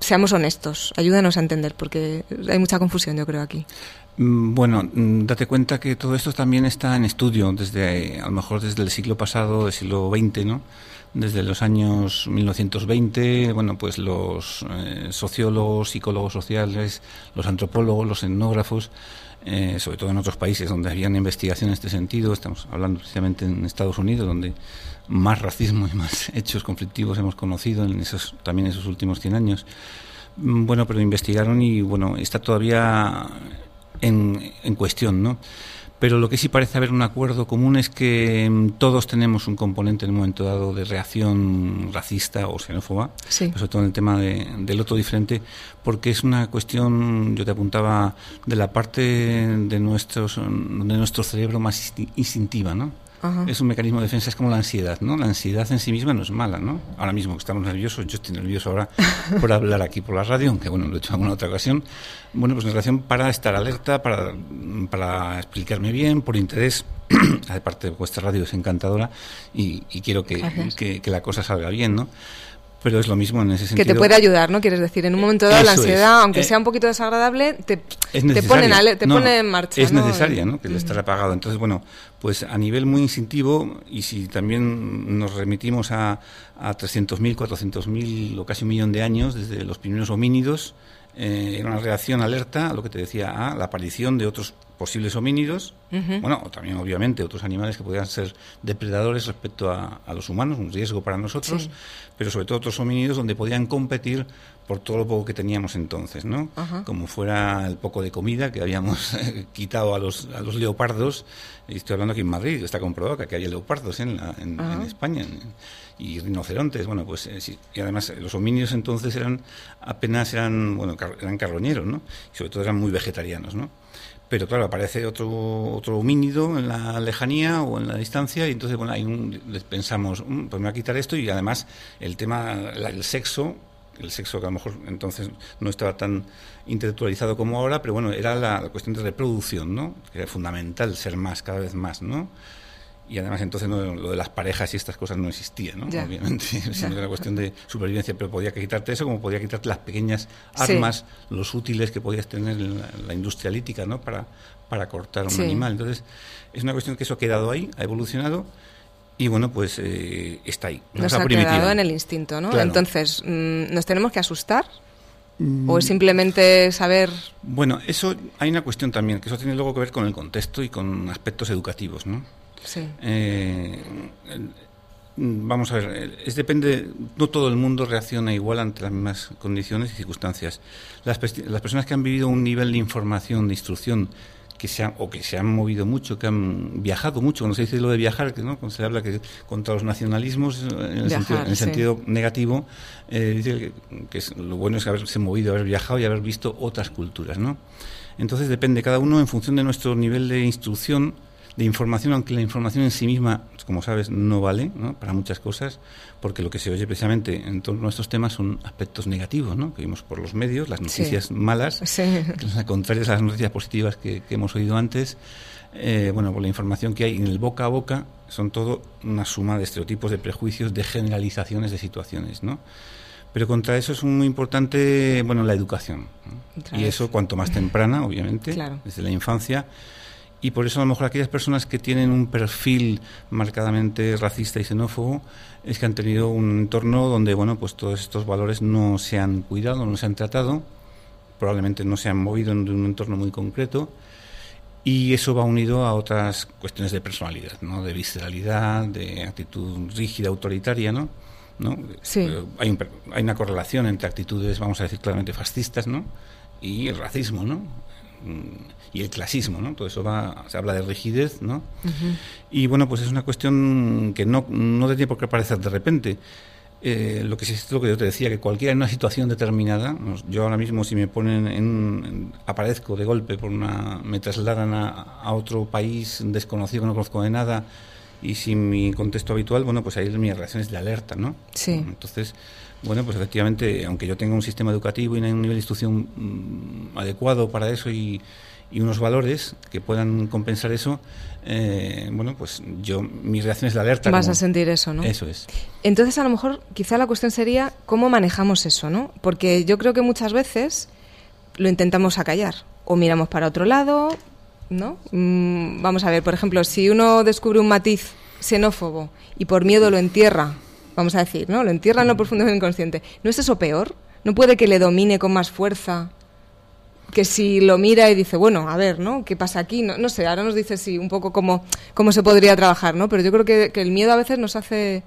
seamos honestos, ayúdanos a entender porque hay mucha confusión, yo creo aquí. Mm, Bueno, mm, date cuenta que todo esto también está en estudio desde, a lo mejor desde el siglo pasado, del siglo XX, ¿no? Desde los años 1920, bueno, pues los eh, sociólogos, psicólogos sociales, los antropólogos, los etnógrafos, eh, sobre todo en otros países donde había una investigación en este sentido, estamos hablando precisamente en Estados Unidos, donde más racismo y más hechos conflictivos hemos conocido en esos, también en esos últimos 100 años. Mm, Bueno, pero investigaron y bueno, está todavía en, en cuestión, ¿no? Pero lo que sí parece haber un acuerdo común es que mm, todos tenemos un componente en un momento dado de reacción racista o xenófoba, Sí. sobre todo en el tema de- del otro diferente, porque es una cuestión, yo te apuntaba, de la parte de, nuestros, de nuestro cerebro más insti- instintiva, ¿no? Ajá. Es un mecanismo de defensa, es como la ansiedad, ¿no? La ansiedad en sí misma no es mala, ¿no? Ahora mismo que estamos nerviosos, yo estoy nervioso ahora por hablar aquí por la radio, aunque bueno, lo he hecho en alguna otra ocasión. Bueno, pues en relación para estar alerta, para, para explicarme bien, por interés. Aparte, vuestra radio es encantadora y, y quiero que, que la cosa salga bien, ¿no? Pero es lo mismo en ese Que sentido. te puede ayudar, ¿no? Quieres decir, en un momento dado la es. ansiedad, aunque Eh, sea un poquito desagradable, te, te necesaria. pone en, ale- te No, pone en marcha. Es ¿no? necesaria, ¿no? Que el estar apagado. Entonces, bueno, pues a nivel muy instintivo, y si también nos remitimos a, a 300.000, 400.000 o casi un millón de años, desde los primeros homínidos, eh, era una reacción alerta a lo que te decía, a la aparición de otros posibles homínidos, bueno, o también obviamente otros animales que podrían ser depredadores respecto a, a los humanos, un riesgo para nosotros, Sí. pero sobre todo otros homínidos donde podían competir por todo lo poco que teníamos entonces, ¿no? Como fuera el poco de comida que habíamos eh, quitado a los, a los leopardos, y estoy hablando aquí en Madrid, está comprobado que aquí hay leopardos en, la- en, España, y rinocerontes, bueno, pues eh, sí, y además eh, los homínidos entonces eran apenas eran, bueno, car- eran carroñeros, ¿no? Y sobre todo eran muy vegetarianos, ¿no? Pero claro, aparece otro, otro homínido en la lejanía o en la distancia y entonces, bueno, hay un, pensamos, "Mm, pues me va a quitar esto y además el tema, el sexo, el sexo que a lo mejor entonces no estaba tan intelectualizado como ahora, pero bueno, era la, la cuestión de reproducción, ¿no? Que era fundamental ser más, cada vez más, ¿no? Y además entonces no, lo de las parejas y estas cosas no existía, ¿no? Ya. Obviamente, sino que era cuestión de supervivencia, pero podía quitarte eso como podía quitarte las pequeñas Sí. armas, los útiles que podías tener en la, la industria lítica, ¿no? Para, para cortar a un Sí. animal. Entonces, es una cuestión que eso ha quedado ahí, ha evolucionado y bueno, pues eh, está ahí. Nos cosa ha primitiva. quedado en el instinto, ¿no? Claro. Entonces, mm, ¿nos tenemos que asustar? Mm. ¿O es simplemente saber...? Bueno, eso hay una cuestión también, que eso tiene luego que ver con el contexto y con aspectos educativos, ¿no? Sí. Eh, vamos a ver, es depende, no todo el mundo reacciona igual ante las mismas condiciones y circunstancias. Las, las personas que han vivido un nivel de información, de instrucción, que se han, o que se han movido mucho, que han viajado mucho, cuando se dice lo de viajar, que no, cuando se habla que contra los nacionalismos en el, Viajar, sentido, en el sí. sentido negativo, eh, dice que, que es- lo bueno es haberse movido, haber viajado y haber visto otras culturas, ¿no? Entonces depende cada uno en función de nuestro nivel de instrucción, de información, aunque la información en sí misma, como sabes, no vale ¿no? para muchas cosas, porque lo que se oye precisamente en torno a estos temas son aspectos negativos, ¿no? que vimos por los medios, las noticias malas, Sí. que son contrarias a las noticias positivas que, que hemos oído antes. Eh, bueno, por la información que hay en el boca a boca, son todo una suma de estereotipos, de prejuicios, de generalizaciones de situaciones, ¿no? Pero contra eso es muy importante, bueno, la educación. Y eso cuanto más temprana, obviamente, Claro. desde la infancia. Y por eso a lo mejor aquellas personas que tienen un perfil marcadamente racista y xenófobo es que han tenido un entorno donde, bueno, pues todos estos valores no se han cuidado, no se han tratado, probablemente no se han movido en un entorno muy concreto. Y eso va unido a otras cuestiones de personalidad, ¿no? De visceralidad, de actitud rígida, autoritaria, ¿no? ¿No? Sí. Eh, Hay, un hay una correlación entre actitudes, vamos a decir claramente, fascistas, ¿no? Y el racismo, ¿no? Mm, Y el clasismo, ¿no? Todo eso va, se habla de rigidez, ¿no? Y bueno, pues es una cuestión que no, no tiene por qué aparecer de repente. Eh, lo que sí es lo que yo te decía, que cualquiera en una situación determinada, yo ahora mismo si me ponen en, en- aparezco de golpe por una, me trasladan a, a otro país desconocido que no conozco de nada y sin mi contexto habitual, bueno, pues ahí mi reacción es de alerta, ¿no? Sí. Entonces, bueno, pues efectivamente, aunque yo tenga un sistema educativo y un nivel de instrucción mm, adecuado para eso y, y unos valores que puedan compensar eso, eh, bueno, pues yo, mi reacción es de alerta. Vas como- a sentir eso, ¿no? Eso es. Entonces, a lo mejor, quizá la cuestión sería cómo manejamos eso, ¿no? Porque yo creo que muchas veces lo intentamos acallar o miramos para otro lado, ¿no? Mm, vamos a ver, por ejemplo, si uno descubre un matiz xenófobo y por miedo lo entierra, vamos a decir, ¿no? Lo entierra en lo profundo del inconsciente. ¿No es eso peor? ¿No puede que le domine con más fuerza? Que si lo mira y dice, bueno, a ver, ¿no? ¿Qué pasa aquí? No, no sé, ahora nos dice sí, un poco cómo, cómo se podría trabajar, ¿no? Pero yo creo que, que el miedo a veces nos hace...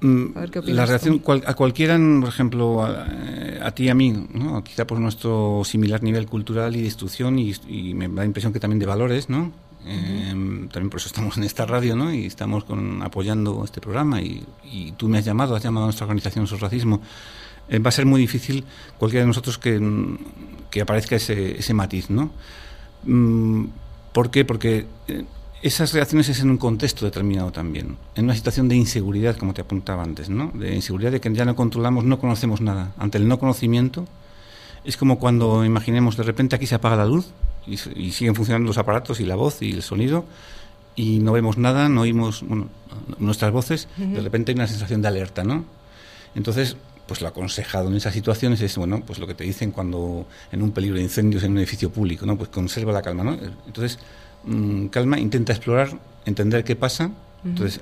Mm, A ver, ¿qué opinas La reacción cual- a cualquiera, por ejemplo, a, eh, a ti y a mí, ¿no? quizá por nuestro similar nivel cultural y de instrucción y, y me da la impresión que también de valores, ¿no? Eh, también por eso estamos en esta radio, ¿no? Y estamos con, apoyando este programa y, y tú me has llamado, has llamado a nuestra organización Sos Racismo. Eh, va a ser muy difícil cualquiera de nosotros que, que aparezca ese, ese matiz, ¿no? Mm, ¿Por qué? Porque eh, esas reacciones es en un contexto determinado también, en una situación de inseguridad, como te apuntaba antes, ¿no? De inseguridad de que ya no controlamos, no conocemos nada. Ante el no conocimiento, es como cuando imaginemos de repente aquí se apaga la luz y, siguen funcionando los aparatos y la voz y el sonido y no vemos nada, no oímos bueno, nuestras voces, de repente hay una sensación de alerta, ¿no? Entonces, pues lo aconsejado en esas situaciones es, bueno, pues lo que te dicen cuando en un peligro de incendios en un edificio público, ¿no? Pues conserva la calma, ¿no? Entonces, mm, calma, intenta explorar, entender qué pasa. Entonces,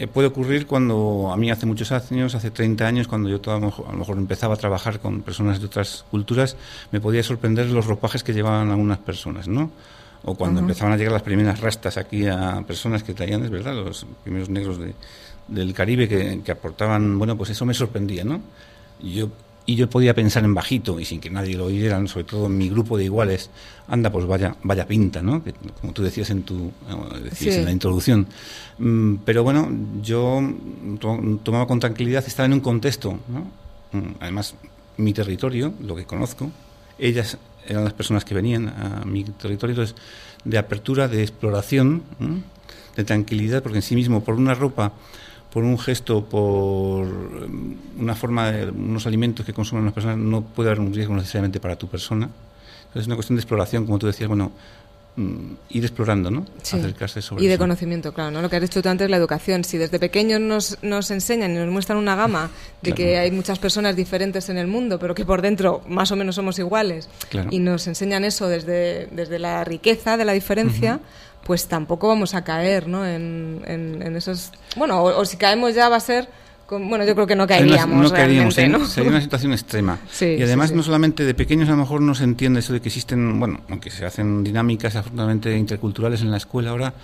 eh, puede ocurrir cuando a mí hace muchos años, hace 30 años, cuando yo todo, a, lo mejor, empezaba a trabajar con personas de otras culturas, me podía sorprender los ropajes que llevaban algunas personas, ¿no? O cuando empezaban a llegar las primeras rastas aquí a personas que traían, es verdad, los primeros negros de, del Caribe que, que aportaban, bueno, pues eso me sorprendía, ¿no? Y yo, y yo podía pensar en bajito y sin que nadie lo oyera, sobre todo en mi grupo de iguales, anda, pues vaya, vaya pinta, ¿no? Que, como tú decías en tu eh, decías Sí. en la introducción. Mm, pero bueno, yo to- tomaba con tranquilidad, estaba en un contexto, ¿no? Mm, Además, mi territorio, lo que conozco, ellas eran las personas que venían a mi territorio, entonces, de apertura, de exploración, de tranquilidad, porque en sí mismo, por una ropa, por un gesto, por em, una forma, de, unos alimentos que consumen las personas, no puede haber un riesgo necesariamente para tu persona. Entonces es una cuestión de exploración, como tú decías, bueno, mm, ir explorando, ¿no? Sí. Acercarse sobre Y de eso. conocimiento, claro, ¿no? Lo que has dicho tú antes, la educación. Si desde pequeños nos, nos enseñan y nos muestran una gama de Claro. que hay muchas personas diferentes en el mundo, pero que por dentro más o menos somos iguales, Claro. y nos enseñan eso desde, desde la riqueza de la diferencia, pues tampoco vamos a caer, ¿no? En, en, en esos... Bueno, o, o si caemos ya va a ser... con- bueno, yo creo que no caeríamos no caeríamos, realmente, sería- ¿no? sería una situación extrema. Sí, y además, sí. no solamente de pequeños, a lo mejor no se entiende eso de que existen, bueno, aunque se hacen dinámicas afortunadamente interculturales en la escuela ahora,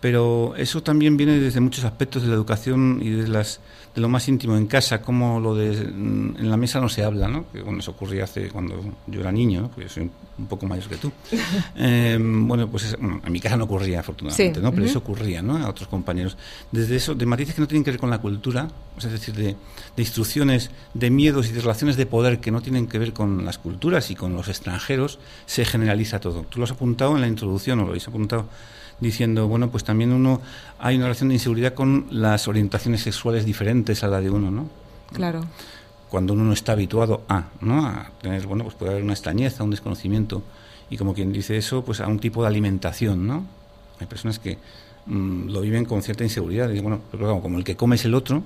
pero eso también viene desde muchos aspectos de la educación y de, las, de lo más íntimo en casa, como lo de mm, en la mesa no se habla, ¿no? Que bueno, eso ocurría hace cuando yo era niño, ¿no? Porque yo soy un poco mayor que tú. Eh, bueno, pues es- bueno, en mi casa no ocurría afortunadamente, Sí, ¿no? Pero eso ocurría, ¿no? A otros compañeros. Desde eso, de matices que no tienen que ver con la cultura, es decir, de, de instrucciones, de miedos y de relaciones de poder que no tienen que ver con las culturas y con los extranjeros, se generaliza todo. Tú lo has apuntado en la introducción, o lo habéis apuntado diciendo, bueno, pues también uno, hay una relación de inseguridad con las orientaciones sexuales diferentes a la de uno, ¿no? Claro. cuando uno no está habituado a, ¿no? A tener, bueno, pues puede haber una extrañeza, un desconocimiento, y como quien dice eso, pues a un tipo de alimentación, ¿no? Hay personas que mm, lo viven con cierta inseguridad, y bueno, pero claro, como el que come es el otro,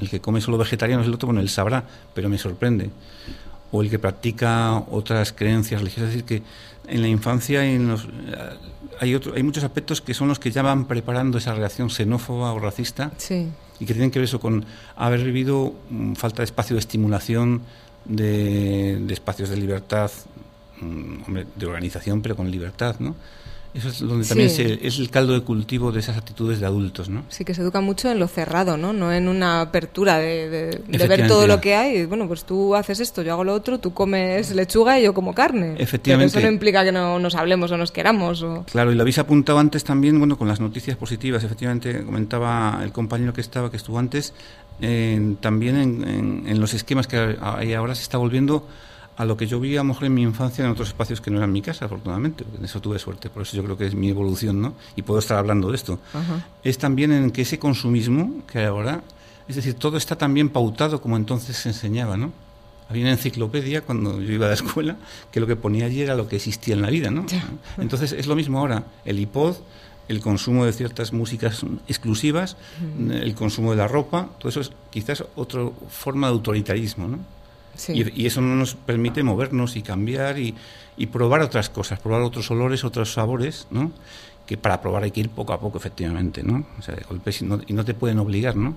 el que come solo vegetariano es el otro, bueno, él sabrá, pero me sorprende. O el que practica otras creencias religiosas, es decir, que en la infancia en los, eh, hay, otro, hay muchos aspectos que son los que ya van preparando esa reacción xenófoba o racista Sí. y que tienen que ver eso con haber vivido mm, falta de espacio de estimulación, de, de espacios de libertad, mm, hombre, de organización, pero con libertad, ¿no? Eso es donde también Sí. se- es el caldo de cultivo de esas actitudes de adultos, ¿no? Sí, que se educa mucho en lo cerrado, ¿no? No en una apertura de, de- de ver todo lo que hay. Bueno, pues tú haces esto, yo hago lo otro, tú comes lechuga y yo como carne. Efectivamente. Pero eso no implica que no nos hablemos o nos queramos. O... Claro, y lo habéis apuntado antes también, bueno, con las noticias positivas, efectivamente, comentaba el compañero que estaba, que estuvo antes, en- también en, en- en los esquemas que hay ahora se está volviendo a lo que yo vi a lo mejor en mi infancia en otros espacios que no eran mi casa, afortunadamente, en eso tuve suerte, por eso yo creo que es mi evolución, ¿no? Y puedo estar hablando de esto. Ajá. Es también en que ese consumismo que hay ahora, es decir, todo está también pautado como entonces se enseñaba, ¿no? Había una enciclopedia cuando yo iba a la escuela que lo que ponía allí era lo que existía en la vida, ¿no? Entonces es lo mismo ahora, el iPod, el consumo de ciertas músicas exclusivas, el consumo de la ropa, todo eso es quizás otra forma de autoritarismo, ¿no? Sí. Y, y eso no nos permite movernos y cambiar y, y probar otras cosas, probar otros olores, otros sabores, ¿no? Que para probar hay que ir poco a poco, efectivamente, ¿no? O sea, si no- y no te pueden obligar, ¿no?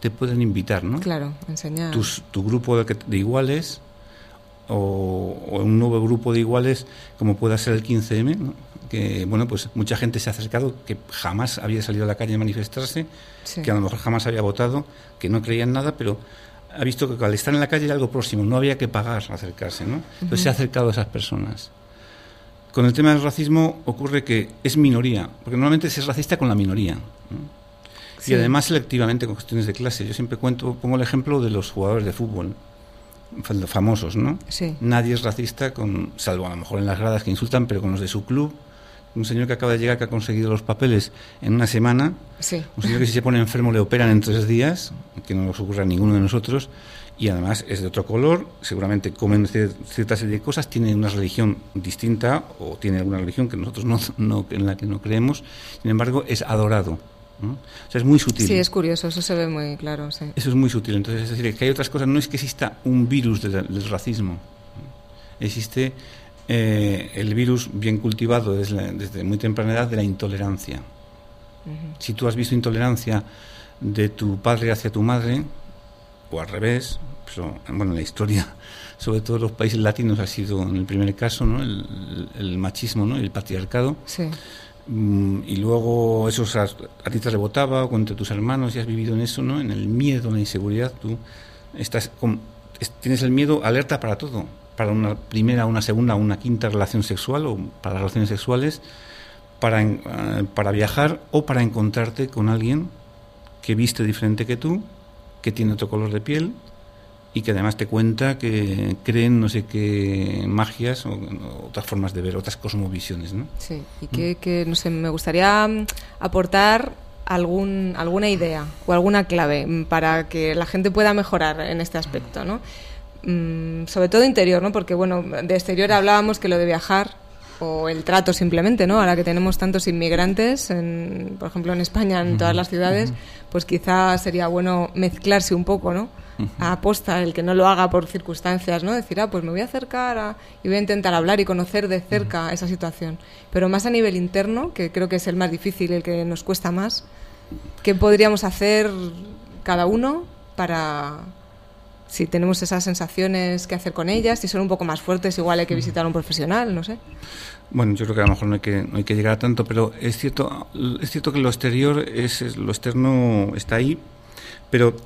Te pueden invitar, ¿no? Claro, enseñar. Tus- tu grupo de, de iguales o, o un nuevo grupo de iguales como pueda ser el 15M, ¿no? que bueno pues mucha gente se ha acercado que jamás había salido a la calle a manifestarse, Sí. que a lo mejor jamás había votado, que no creía en nada, pero ha visto que al estar en la calle era algo próximo, no había que pagar acercarse, ¿no? Entonces se ha acercado a esas personas. Con el tema del racismo ocurre que es minoría, porque normalmente se es racista con la minoría. ¿no? Sí. Y además selectivamente con cuestiones de clase. Yo siempre cuento, pongo el ejemplo de los jugadores de fútbol fam- famosos, ¿no? Sí. Nadie es racista con, salvo a lo mejor en las gradas que insultan, pero con los de su club un señor que acaba de llegar, que ha conseguido los papeles en una semana, Sí. un señor que si se pone enfermo le operan en tres días, que no nos ocurre a ninguno de nosotros, y además es de otro color, seguramente comen cier- cierta serie de cosas, tiene una religión distinta o tiene alguna religión que nosotros no, no- en la que no creemos, sin embargo es adorado. ¿no? O sea, es muy sutil. Sí, es curioso, eso se ve muy claro, sí. Eso es muy sutil. Entonces, es decir, que hay otras cosas. No es que exista un virus del, del racismo. Existe eh, el virus bien cultivado desde, la- desde muy temprana edad de la intolerancia. Si tú has visto intolerancia de tu padre hacia tu madre, o al revés, pero, bueno, en la historia, sobre todo en los países latinos, ha sido en el primer caso, ¿no? el, el machismo, ¿no? el patriarcado. Sí. Mm, y luego eso o sea, a ti te rebotaba o entre tus hermanos y has vivido en eso, ¿no? En el miedo, en la inseguridad, tú estás con- es- tienes el miedo alerta para todo, para una primera, una segunda, una quinta relación sexual o para relaciones sexuales, para, eh, para viajar o para encontrarte con alguien que viste diferente que tú, que tiene otro color de piel y que además te cuenta que creen no sé qué magias o, o otras formas de ver, otras cosmovisiones, ¿no? Sí, y que, que, no sé, me gustaría mm, aportar algún, alguna idea o alguna clave mm, para que la gente pueda mejorar en este aspecto, ¿no? Mm, sobre todo interior, ¿no? Porque, bueno, de exterior hablábamos que lo de viajar o el trato simplemente, ¿no? Ahora que tenemos tantos inmigrantes, en, por ejemplo en España, en todas las ciudades, pues quizá sería bueno mezclarse un poco, ¿no? A aposta, el que no lo haga por circunstancias, ¿no? Decir, ah, pues me voy a acercar a- y voy a intentar hablar y conocer de cerca esa situación. Pero más a nivel interno, que creo que es el más difícil, el que nos cuesta más, ¿qué podríamos hacer cada uno para, si tenemos esas sensaciones, qué hacer con ellas? Si son un poco más fuertes, igual hay que visitar a un profesional, no sé. Bueno, yo creo que a lo mejor no hay que, no hay que llegar a tanto, pero es cierto, es cierto que lo exterior, es, es- lo externo está ahí, pero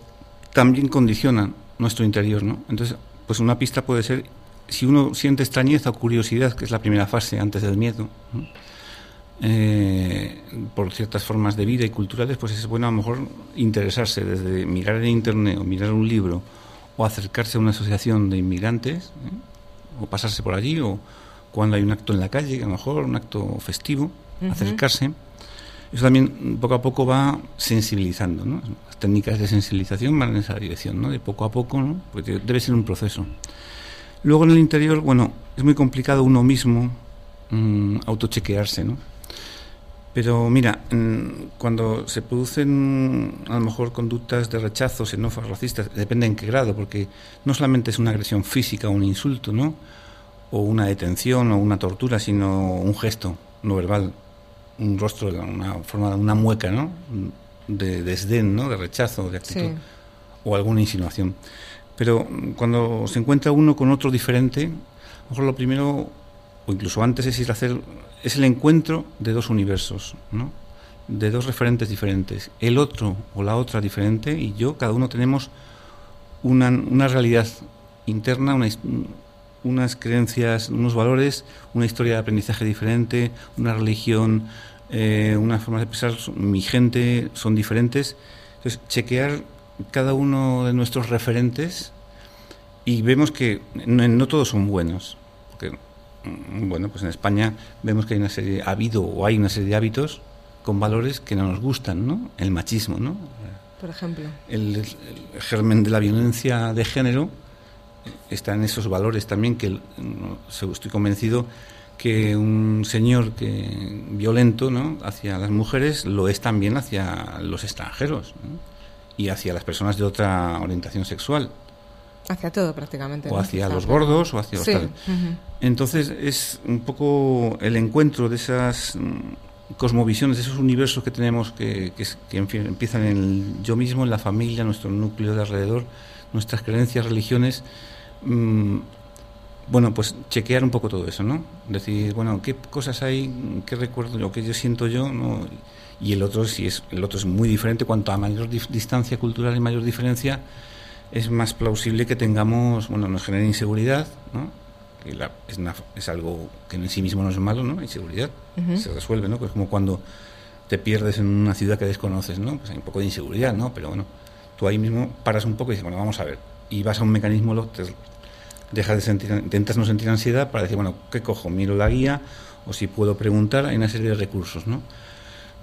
también condiciona nuestro interior, ¿no? Entonces, pues una pista puede ser, si uno siente extrañeza o curiosidad, que es la primera fase antes del miedo, ¿no? eh, por ciertas formas de vida y culturales, pues es bueno a lo mejor interesarse desde mirar en internet o mirar un libro o acercarse a una asociación de inmigrantes ¿eh? o pasarse por allí o cuando hay un acto en la calle, a lo mejor un acto festivo, acercarse. Eso también poco a poco va sensibilizando, ¿no? Las técnicas de sensibilización van en esa dirección, ¿no? De poco a poco, ¿no? Porque debe ser un proceso. Luego en el interior, bueno, es muy complicado uno mismo mm, autochequearse, ¿no? Pero mira, cuando se producen a lo mejor conductas de rechazo, xenófobas, racistas, depende en qué grado, porque no solamente es una agresión física o un insulto, ¿no? O una detención o una tortura, sino un gesto no verbal, un rostro, una forma, una mueca, ¿no? De desdén, ¿no? De rechazo, de actitud, Sí. o alguna insinuación. Pero cuando se encuentra uno con otro diferente, a lo mejor lo primero, o incluso antes, es es el encuentro de dos universos, ¿no? De dos referentes diferentes. El otro o la otra diferente y yo, cada uno tenemos una, realidad interna, unas creencias, unos valores, una historia de aprendizaje diferente, una religión, eh, una forma de pensar, mi gente son diferentes. Entonces, chequear cada uno de nuestros referentes y vemos que no todos son buenos. Mm, bueno, pues en España vemos que hay una serie, ha habido o hay una serie de hábitos con valores que no nos gustan, ¿no? El machismo, ¿no? Por ejemplo. el, el germen de la violencia de género está en esos valores también que estoy convencido que un señor que violento ¿no? hacia las mujeres lo es también hacia los extranjeros ¿no? y hacia las personas de otra orientación sexual Hacia todo prácticamente. o hacia los gordos o hacia los Sí, tal. Entonces es un poco el encuentro de esas mm, cosmovisiones, de esos universos que tenemos que, que que empiezan en el yo mismo, en la familia, nuestro núcleo de alrededor, nuestras creencias, religiones. mm, bueno, pues chequear un poco todo eso, ¿no? Decir, bueno, qué cosas hay, qué recuerdo yo, qué yo siento yo, ¿no? Y el otro, si es, el otro es muy diferente, cuanto a mayor distancia cultural y mayor diferencia, es más plausible que tengamos, bueno, nos genere inseguridad, ¿no? Que la- es, una- es algo que en sí mismo no es malo, ¿no? Inseguridad se resuelve, ¿no? Pues como cuando te pierdes en una ciudad que desconoces, ¿no? Pues hay un poco de inseguridad, ¿no? Pero bueno, tú ahí mismo paras un poco y dices, bueno, vamos a ver. Y vas a un mecanismo, lo- te- dejas de sentir, intentas no sentir ansiedad para decir, bueno, ¿qué cojo? Miro la guía o si puedo preguntar, hay una serie de recursos, ¿no?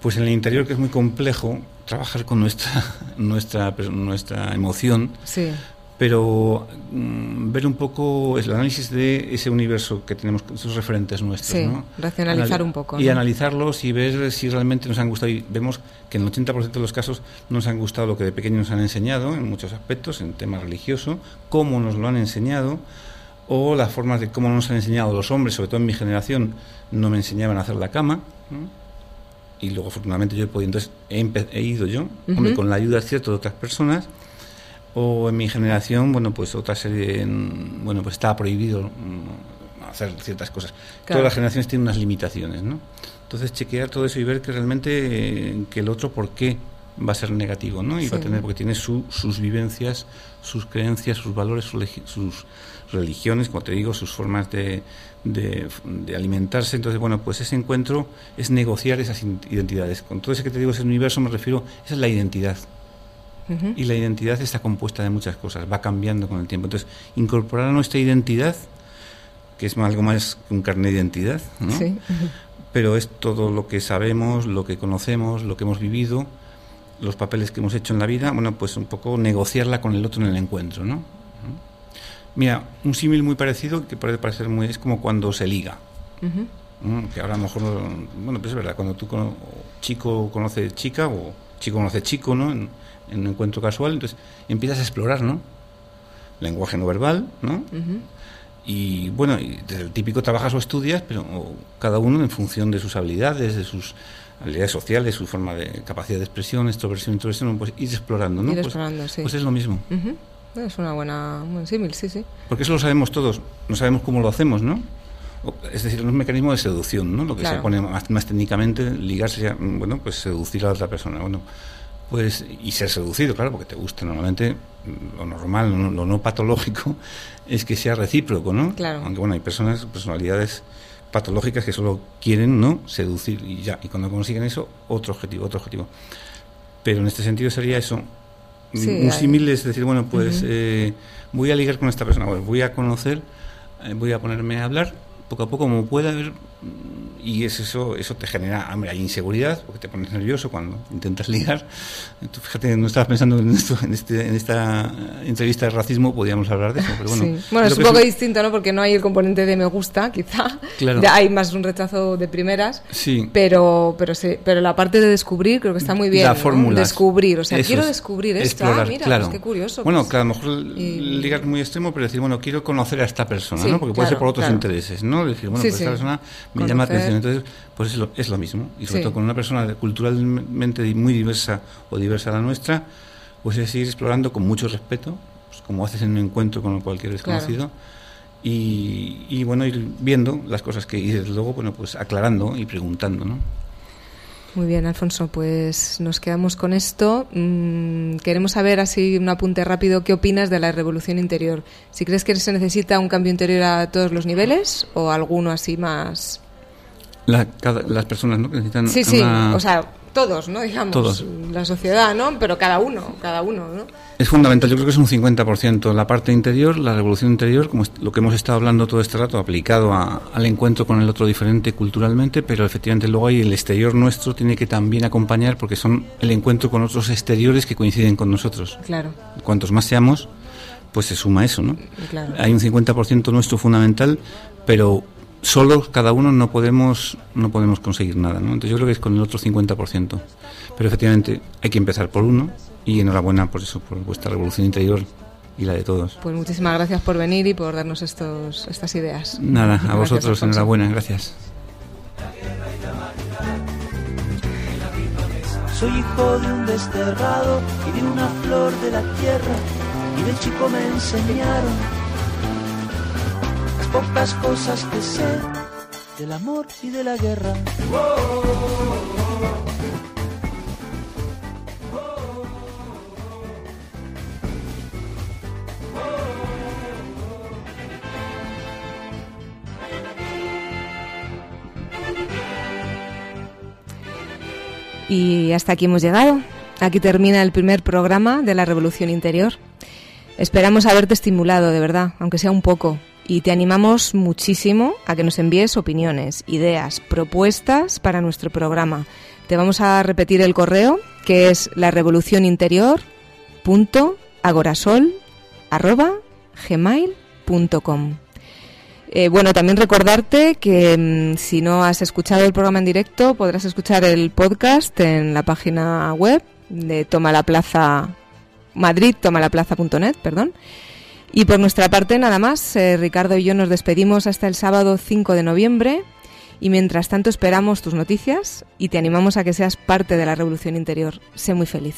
Pues en el interior, que es muy complejo, trabajar con nuestra, nuestra, nuestra emoción, Sí. pero mm, ver un poco el análisis de ese universo que tenemos, esos referentes nuestros, Sí, ¿no? racionalizar un poco, Y ¿no? analizarlos y ver si realmente nos han gustado. Y vemos que en el 80% de los casos nos han gustado lo que de pequeños nos han enseñado, en muchos aspectos, en tema religioso, cómo nos lo han enseñado, o las formas de cómo nos han enseñado los hombres, sobre todo en mi generación, no me enseñaban a hacer la cama, ¿no? Y luego afortunadamente yo he podido, entonces he, ido yo, hombre, con la ayuda cierta de otras personas, o en mi generación, bueno, pues otra serie, bueno, pues estaba prohibido mm, hacer ciertas cosas. Claro. Todas las generaciones tienen unas limitaciones, ¿no? Entonces chequear todo eso y ver que realmente eh, que el otro por qué va a ser negativo, ¿no? Y va a tener, porque tiene su- sus vivencias, sus creencias, sus valores, sus religiones, como te digo, sus formas de, de, de alimentarse. Entonces, bueno, pues ese encuentro es negociar esas identidades. Con todo ese que te digo, ese universo me refiero, esa es la identidad. Y la identidad está compuesta de muchas cosas, va cambiando con el tiempo. Entonces, incorporar a nuestra identidad, que es algo más que un carnet de identidad, ¿no? Sí. pero es todo lo que sabemos, lo que conocemos, lo que hemos vivido, los papeles que hemos hecho en la vida, bueno, pues un poco negociarla con el otro en el encuentro, ¿no? Mira, un símil muy parecido que puede parecer muy es como cuando se liga. ¿no? Que ahora a lo mejor, bueno, pues es verdad, cuando tú cono- chico conoce chica o chico conoce chico, ¿no? En, en un encuentro casual, entonces empiezas a explorar, ¿no? Lenguaje no verbal, ¿no? Y bueno, y desde el típico trabajas o estudias, pero o cada uno en función de sus habilidades, de sus habilidades sociales, su forma de capacidad de expresión, extroversión, introversión, pues ir explorando, ¿no? Ir Pues- explorando, sí. Pues es lo mismo. Ujú. Es una buena, un buen símil, sí, sí. Porque eso lo sabemos todos, no sabemos cómo lo hacemos, ¿no? Es decir, un mecanismo de seducción, ¿no? Lo que Claro. se pone más, más técnicamente, ligarse, a, bueno, pues seducir a la otra persona, bueno. Pues, y ser seducido, claro, porque te gusta normalmente, lo normal, lo no, lo no patológico, es que sea recíproco, ¿no? Claro. Aunque bueno, hay personas, personalidades patológicas que solo quieren, ¿no? Seducir y ya. Y cuando consiguen eso, otro objetivo, otro objetivo. Pero en este sentido sería eso. Sí, un símil es decir, bueno, pues eh, voy a ligar con esta persona, bueno, voy a conocer, eh, voy a ponerme a hablar. Poco a poco como pueda ver mm, y es eso eso te genera hombre, hay inseguridad porque te pones nervioso cuando intentas ligar tú fíjate no estabas pensando en esto en, este, en esta entrevista de racismo podíamos hablar de eso pero bueno Sí. Bueno, es un poco distinto, ¿no? Porque no hay el componente de me gusta, quizá. Claro. Hay más un rechazo de primeras. Sí. Pero, pero, sí, pero la parte de descubrir creo que está muy bien. La ¿no? fórmula. Descubrir, o sea, Eso quiero es, descubrir esto. explorar, ah, mira, claro. pues qué curioso. Bueno, pues. que a lo mejor Y- ligar muy extremo, pero decir, bueno, quiero conocer a esta persona, Sí, ¿no? Porque puede ser claro, por otros claro. intereses, ¿no? Decir, bueno, pues esta persona me llama la Conocer. atención. Entonces, pues es lo, es lo mismo. Y sobre Sí. todo con una persona culturalmente muy diversa o diversa a la nuestra, pues es ir explorando con mucho respeto, pues como haces en un encuentro con cualquier desconocido. Y, y, bueno, ir viendo las cosas que, y desde luego, bueno, pues aclarando y preguntando, ¿no? Muy bien, Alfonso, pues nos quedamos con esto. Mm, queremos saber, así un apunte rápido, qué opinas de la revolución interior. Si crees que se necesita un cambio interior a todos los niveles o alguno así más... La- cada- las personas, ¿no? Que necesitan Sí, sí, una- o sea, todos, ¿no? Digamos, Todos. la sociedad, ¿no? Pero cada uno, cada uno, ¿no? Es fundamental, yo creo que es un 50%. La parte interior, la revolución interior, como lo que hemos estado hablando todo este rato, aplicado a- al encuentro con el otro diferente culturalmente, pero efectivamente luego hay el exterior nuestro, tiene que también acompañar porque son el encuentro con otros exteriores que coinciden con nosotros. Claro, Cuantos más seamos, pues se suma eso, ¿no? claro. Hay un 50% nuestro fundamental, pero solos cada uno no podemos no podemos conseguir nada, ¿no? Entonces yo creo que es con el otro 50%. Pero efectivamente hay que empezar por uno y enhorabuena por eso, por vuestra revolución interior y la de todos. Pues muchísimas gracias por venir y por darnos estos, estas ideas. Nada, a Gracias, vosotros Alfonso. enhorabuena, gracias. Soy hijo de un desterrado y de una flor de la tierra y de chico me enseñaron pocas cosas que sé del amor y de la guerra. Y hasta aquí hemos llegado. Aquí termina el primer programa de la Revolución Interior. Esperamos haberte estimulado, de verdad, aunque sea un poco, y te animamos muchísimo a que nos envíes opiniones, ideas, propuestas para nuestro programa. Te vamos a repetir el correo, que es la revolución interior gmail.com. Eh, bueno, también recordarte que mm, si no has escuchado el programa en directo, podrás escuchar el podcast en la página web de Toma la Plaza Madrid, tomalaplaza.net, perdón. Y por nuestra parte, nada más, eh, Ricardo y yo nos despedimos hasta el sábado 5 de noviembre y mientras tanto esperamos tus noticias y te animamos a que seas parte de la revolución interior. Sé muy feliz.